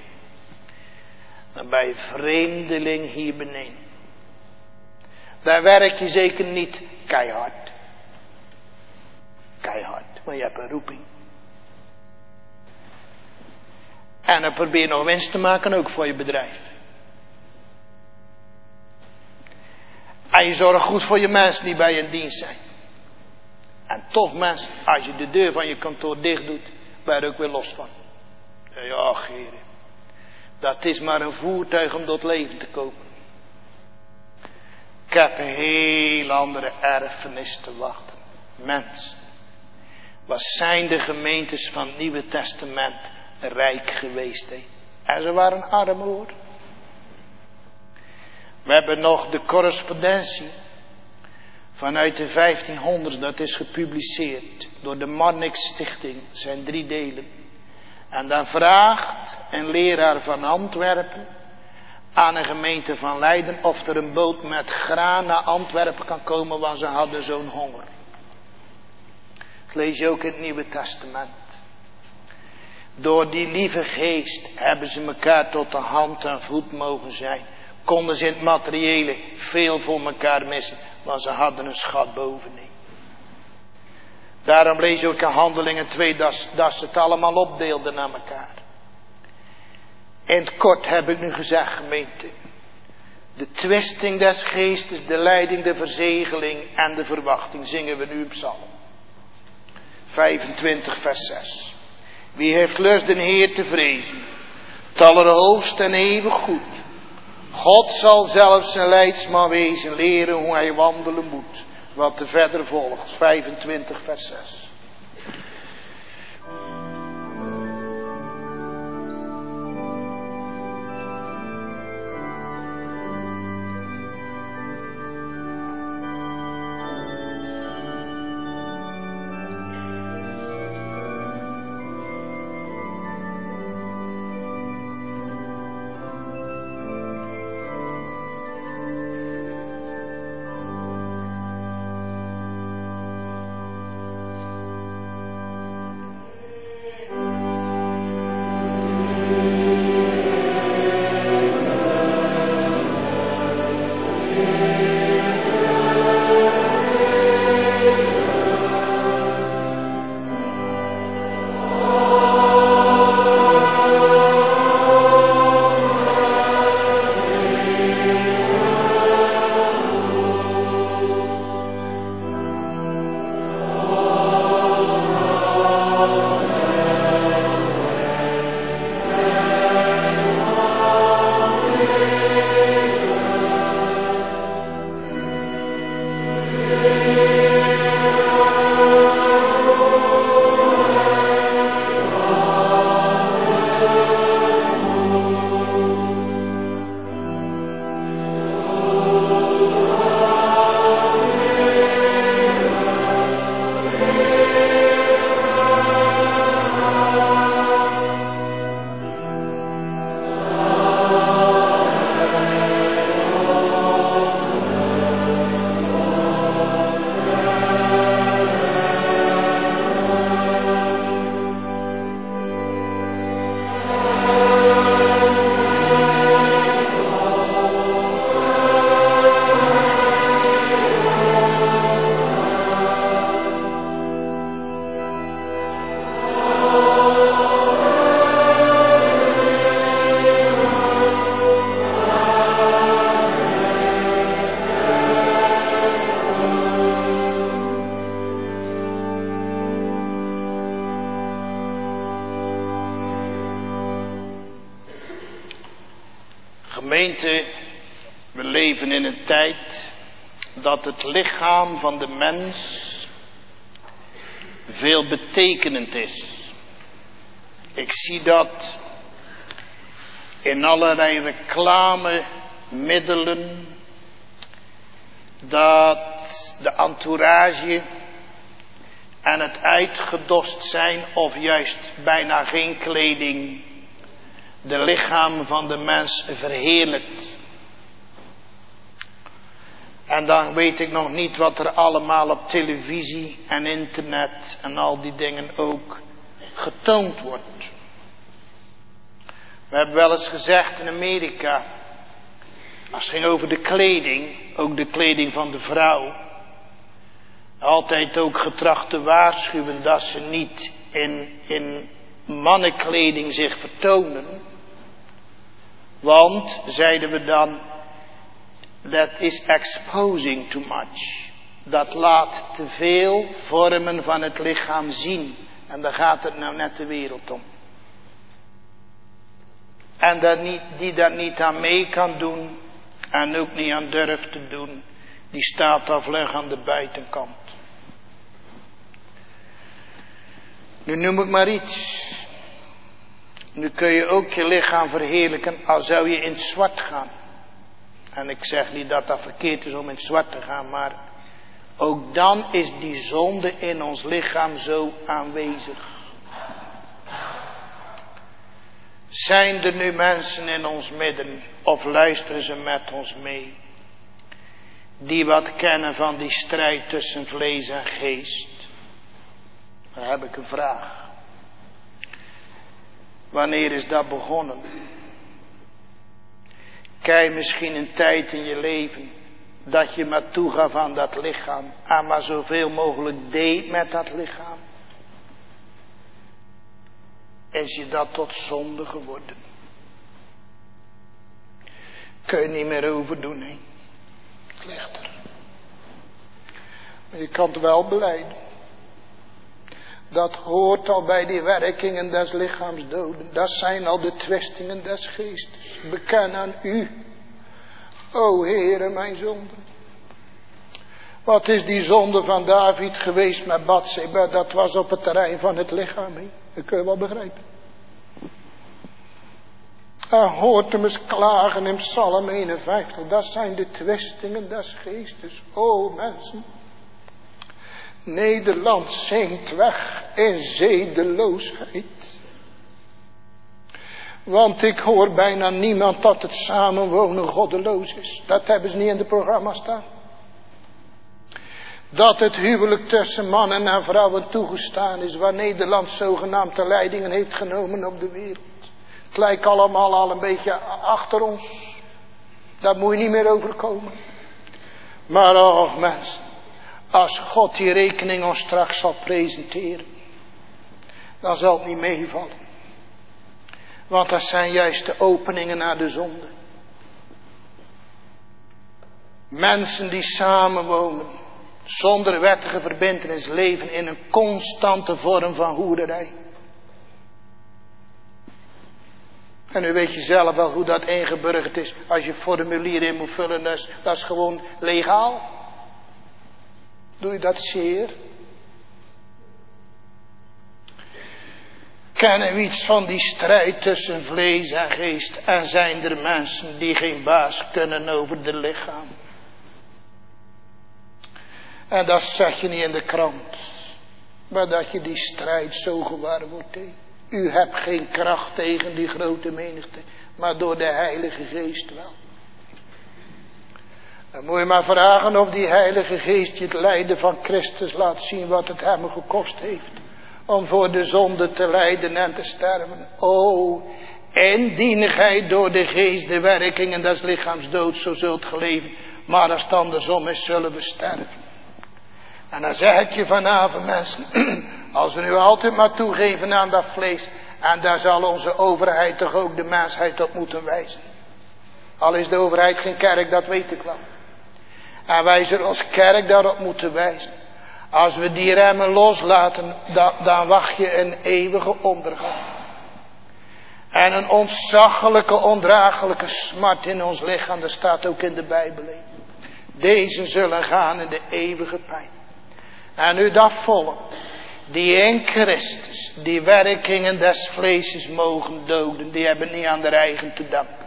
dan ben je vreemdeling hier beneden. Daar werk je zeker niet keihard. Keihard, maar je hebt een roeping. En dan probeer nog winst te maken ook voor je bedrijf. En je zorgt goed voor je mensen die bij je in dienst zijn. En toch mensen, als je de deur van je kantoor dicht doet, ben je er ook weer los van. Ja, heren. Dat is maar een voertuig om tot leven te komen. Ik heb een heel andere erfenis te wachten. Mens. Wat zijn de gemeentes van het Nieuwe Testament rijk geweest. He? En ze waren arm hoor. We hebben nog de correspondentie vanuit de 1500, dat is gepubliceerd door de Marnix Stichting, zijn drie delen. En dan vraagt een leraar van Antwerpen aan een gemeente van Leiden of er een boot met graan naar Antwerpen kan komen, want ze hadden zo'n honger. Dat lees je ook in het Nieuwe Testament. Door die lieve geest hebben ze elkaar tot de hand en voet mogen zijn konden ze in het materiële veel voor elkaar missen, want ze hadden een schat bovenin. Daarom lees je ook in handelingen 2 dat, ze het allemaal opdeelden naar elkaar. In het kort heb ik nu gezegd, gemeente. De twisting des geestes, de leiding, de verzegeling en de verwachting zingen we nu op Psalm. 25 vers 6. Wie heeft lust den Heer te vrezen, taller hoogst en eeuwig goed. God zal zelfs zijn leidsman wezen, leren hoe hij wandelen moet. Wat er verder volgt, 25 vers 6. Dat het lichaam van de mens veel betekenend is. Ik zie dat in allerlei reclamemiddelen dat de entourage en het uitgedost zijn of juist bijna geen kleding de lichaam van de mens verheerlijkt. En dan weet ik nog niet wat er allemaal op televisie en internet en al die dingen ook getoond wordt. We hebben wel eens gezegd in Amerika, als het ging over de kleding, ook de kleding van de vrouw, altijd ook getracht te waarschuwen dat ze niet in, in mannenkleding zich vertonen. Want, zeiden we dan, that is exposing too much. Dat laat te veel vormen van het lichaam zien. En daar gaat het nou net de wereld om. En dat die daar niet aan mee kan doen en ook niet aan durft te doen, die staat afleg aan de buitenkant. Nu noem ik maar iets. Nu kun je ook je lichaam verheerlijken als zou je in het zwart gaan. En ik zeg niet dat dat verkeerd is om in het zwart te gaan, maar ook dan is die zonde in ons lichaam zo aanwezig. Zijn er nu mensen in ons midden, of luisteren ze met ons mee, die wat kennen van die strijd tussen vlees en geest? Dan heb ik een vraag. Wanneer is dat begonnen? Kijk misschien een tijd in je leven dat je maar toegaf aan dat lichaam. En maar zoveel mogelijk deed met dat lichaam. Is je dat tot zonde geworden. Kun je niet meer overdoen, hè? Het ligt er. Maar je kan het wel beleiden. Dat hoort al bij die werkingen des lichaams doden. Dat zijn al de twistingen des geestes. Beken aan u. O Heere, mijn zonde. Wat is die zonde van David geweest met Bathseba? Dat was op het terrein van het lichaam. He. Dat kun je wel begrijpen. Hij hoort hem eens klagen in Psalm 51. Dat zijn de twistingen des geestes. O mensen. Nederland zinkt weg in zedeloosheid. Want ik hoor bijna niemand dat het samenwonen goddeloos is. Dat hebben ze niet in het programma staan. Dat het huwelijk tussen mannen en vrouwen toegestaan is. Waar Nederland zogenaamd de leidingen heeft genomen op de wereld. Het lijkt allemaal al een beetje achter ons. Daar moet je niet meer over komen. Maar och mensen. Als God die rekening ons straks zal presenteren. Dan zal het niet meevallen. Want dat zijn juist de openingen naar de zonde. Mensen die samenwonen. Zonder wettige verbindenis leven in een constante vorm van hoerderij. En u weet je zelf wel hoe dat ingeburgerd is. Als je formulier in moet vullen, dat is, dat is gewoon legaal. Doe je dat zeer? Kennen we iets van die strijd tussen vlees en geest? En zijn er mensen die geen baas kunnen over de lichaam? En dat zeg je niet in de krant. Maar dat je die strijd zo gewaar wordt. U hebt geen kracht tegen die grote menigte. Maar door de Heilige Geest wel. Dan moet je maar vragen of die Heilige Geest je het lijden van Christus laat zien wat het hem gekost heeft. Om voor de zonde te lijden en te sterven. O, indien gij door de geest de werkingen des lichaams dood zo zult geleven. Maar als het andersom is, zullen we sterven. En dan zeg ik je vanavond mensen, als we nu altijd maar toegeven aan dat vlees. En daar zal onze overheid toch ook de mensheid op moeten wijzen. Al is de overheid geen kerk, dat weet ik wel. En wij zullen als kerk daarop moeten wijzen. Als we die remmen loslaten, dan, dan wacht je een eeuwige ondergang. En een ontzaglijke, ondraaglijke smart in ons lichaam, dat staat ook in de Bijbel. Deze zullen gaan in de eeuwige pijn. En u dat volk, die in Christus, die werkingen des vleesjes mogen doden, die hebben niet aan de eigen te danken.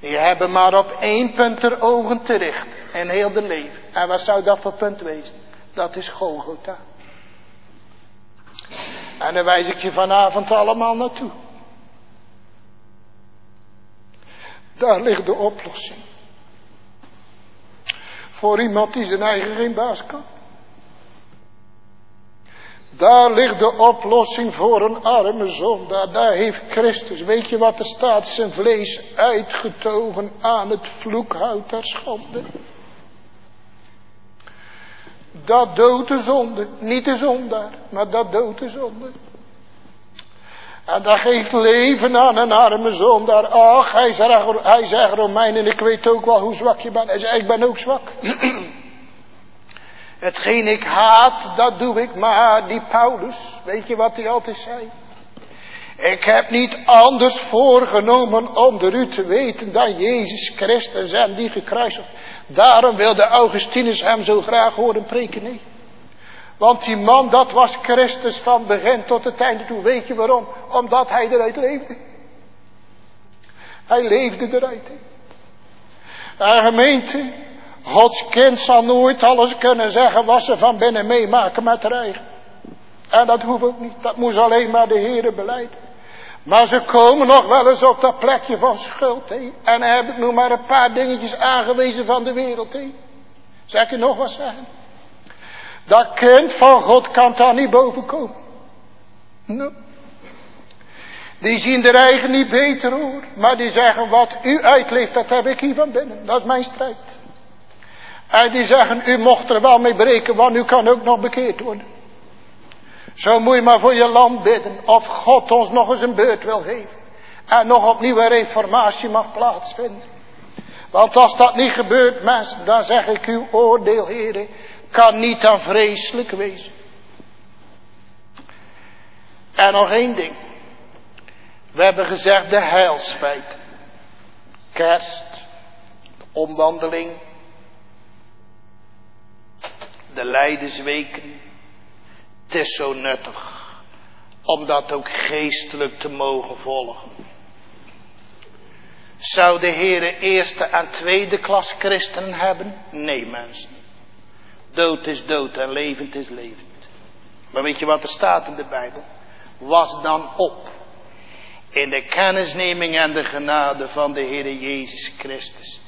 Die hebben maar op één punt er ogen te richten. En heel de leven. En wat zou dat voor punt wezen? Dat is Golgotha. En daar wijs ik je vanavond allemaal naartoe. Daar ligt de oplossing. Voor iemand die zijn eigen geen baas kan. Daar ligt de oplossing voor een arme zondaar. Daar heeft Christus, weet je wat er staat, zijn vlees uitgetogen aan het vloekhout der schande. Dat doodt de zonde. Niet de zondaar, maar dat doodt de zonde. En dat geeft leven aan een arme zondaar. Ach, hij zegt, hij zegt Romein en ik weet ook wel hoe zwak je bent. Hij ik ben ook zwak. Hetgeen ik haat, dat doe ik. Maar die Paulus, weet je wat hij altijd zei? Ik heb niet anders voorgenomen om de u te weten dan Jezus Christus en die gekruisigd. Daarom wilde Augustinus hem zo graag horen preken. Nee. Want die man, dat was Christus van begin tot het einde toe. Weet je waarom? Omdat hij eruit leefde. Hij leefde eruit. En gemeente, Gods kind zal nooit alles kunnen zeggen wat ze van binnen meemaken met haar eigen. En dat hoeft ook niet. Dat moest alleen maar de Heere beleiden. Maar ze komen nog wel eens op dat plekje van schuld. He. En dan heb ik nog maar een paar dingetjes aangewezen van de wereld. He. Zal ik je nog wat zeggen? Dat kind van God kan daar niet boven komen. No. Die zien er eigen niet beter hoor. Maar die zeggen wat u uitleeft, dat heb ik hier van binnen. Dat is mijn strijd. En die zeggen, u mocht er wel mee breken, want u kan ook nog bekeerd worden. Zo moet je maar voor je land bidden. Of God ons nog eens een beurt wil geven. En nog opnieuw een reformatie mag plaatsvinden. Want als dat niet gebeurt, mensen, dan zeg ik uw oordeel, heren, kan niet dan vreselijk wezen. En nog één ding. We hebben gezegd de heilsfeiten. Kerst, de omwandeling, de lijdensweken. Het is zo nuttig om dat ook geestelijk te mogen volgen. Zou de Heer eerste en tweede klas christenen hebben? Nee mensen. Dood is dood en levend is levend. Maar weet je wat er staat in de Bijbel? Was dan op in de kennisneming en de genade van de Heer Jezus Christus.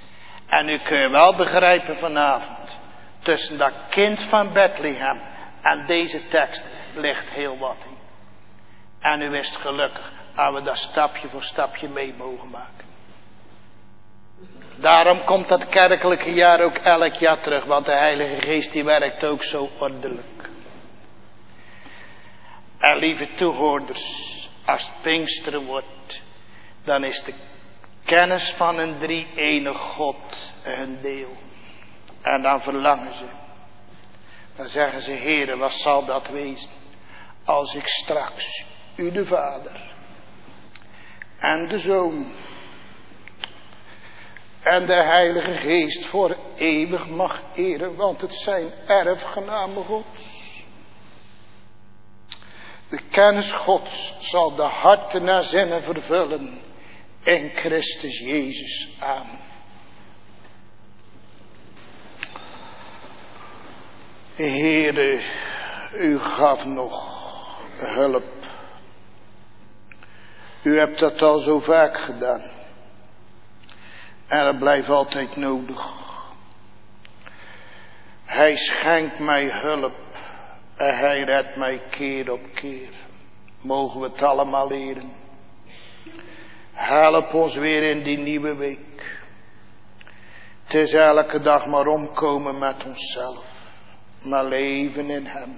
En u kunt wel begrijpen vanavond, tussen dat kind van Bethlehem en deze tekst ligt heel wat in. En u wist gelukkig, als we dat stapje voor stapje mee mogen maken. Daarom komt dat kerkelijke jaar ook elk jaar terug, want de Heilige Geest die werkt ook zo ordelijk. En lieve toehoorders, als het Pinksteren wordt, dan is de kennis van een drie-enig God hun deel. En dan verlangen ze. Dan zeggen ze, heren, wat zal dat wezen? Als ik straks u de Vader en de Zoon en de Heilige Geest voor eeuwig mag eren, want het zijn erfgenamen Gods. De kennis Gods zal de harten naar zinnen vervullen in Christus Jezus. Amen. Heere, u gaf nog hulp. U hebt dat al zo vaak gedaan. En het blijft altijd nodig. Hij schenkt mij hulp. En hij redt mij keer op keer. Mogen we het allemaal leren. Help ons weer in die nieuwe week. Het is elke dag maar omkomen met onszelf. Maar leven in hem.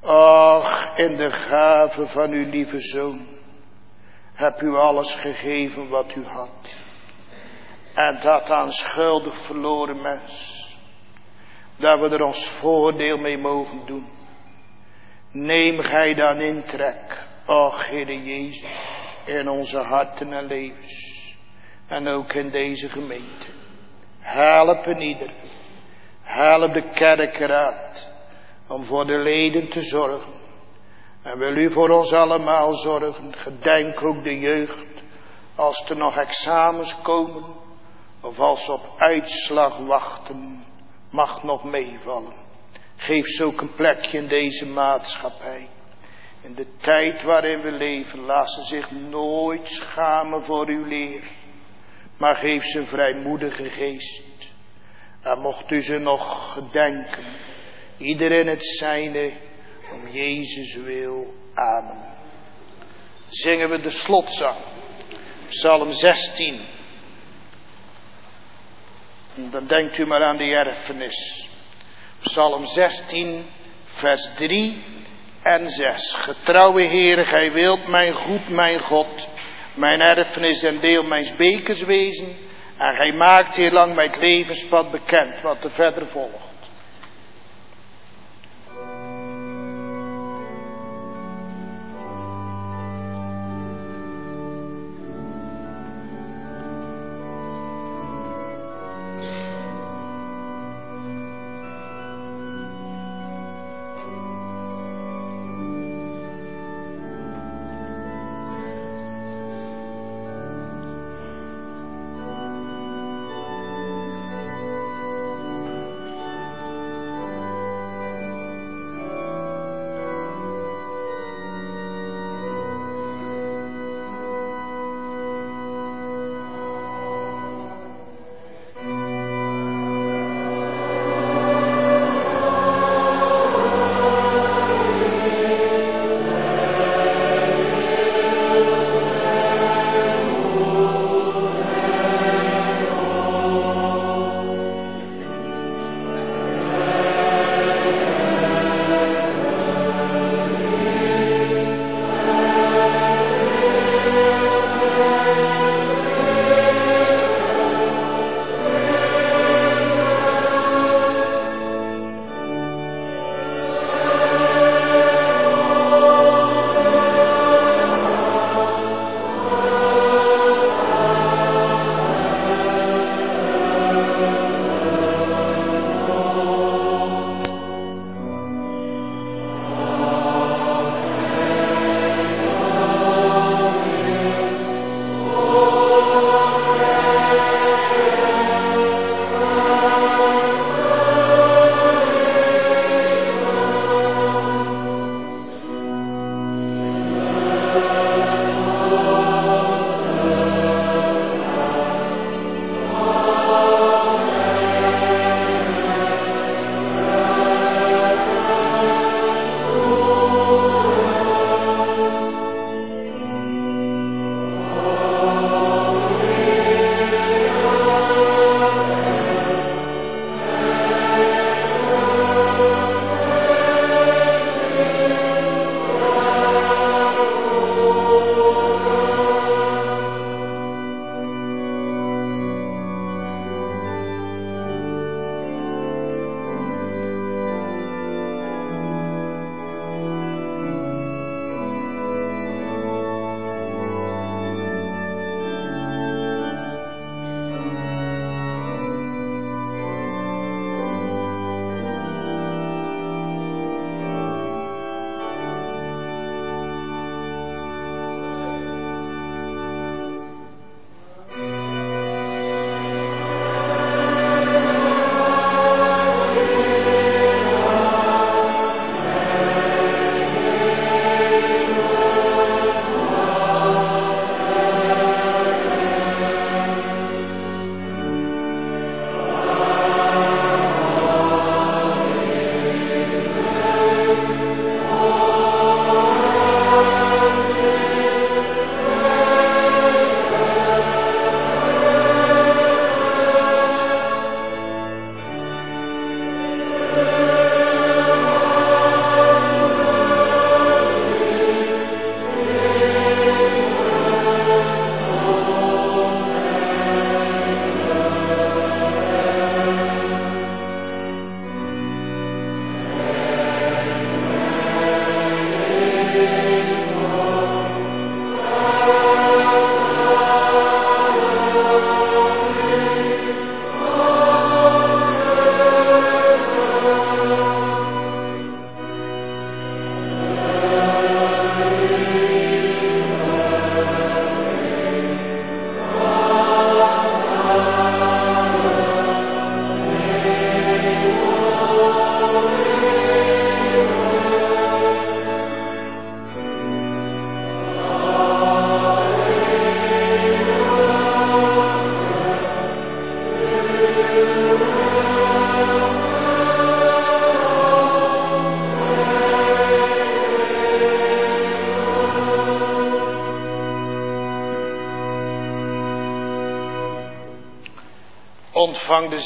Ach, in de gave van uw lieve zoon. Heb u alles gegeven wat u had. En dat aan schuldig verloren mens. Dat we er ons voordeel mee mogen doen. Neem gij dan intrek Och, Heere Jezus, in onze harten en levens. En ook in deze gemeente. Help een ieder. Help de kerkraad om voor de leden te zorgen. En wil u voor ons allemaal zorgen. Gedenk ook de jeugd. Als er nog examens komen. Of als ze op uitslag wachten. Mag nog meevallen. Geef ze ook een plekje in deze maatschappij. In de tijd waarin we leven, laat ze zich nooit schamen voor uw leer. Maar geef ze een vrijmoedige geest. En mocht u ze nog gedenken. Iedereen het zijne om Jezus wil. Amen. Zingen we de slotzang. Psalm 16. En dan denkt u maar aan de erfenis. Psalm 16, vers 3 en 6. Getrouwe Heere, gij wilt mijn goed, mijn God, mijn erfenis en deel mijn bekers wezen. En gij maakt heel lang mijn levenspad bekend, wat er verder volgt.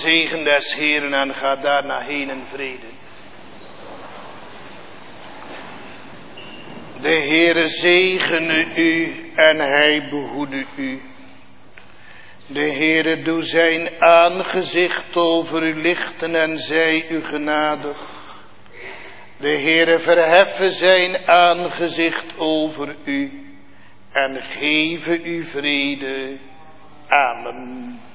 Zegen des Heren en ga daarna heen in vrede. De Heere zegene u en hij behoede u. De Heere doe zijn aangezicht over u lichten en zij u genadig. De Heere verheffen zijn aangezicht over u en geven u vrede. Amen.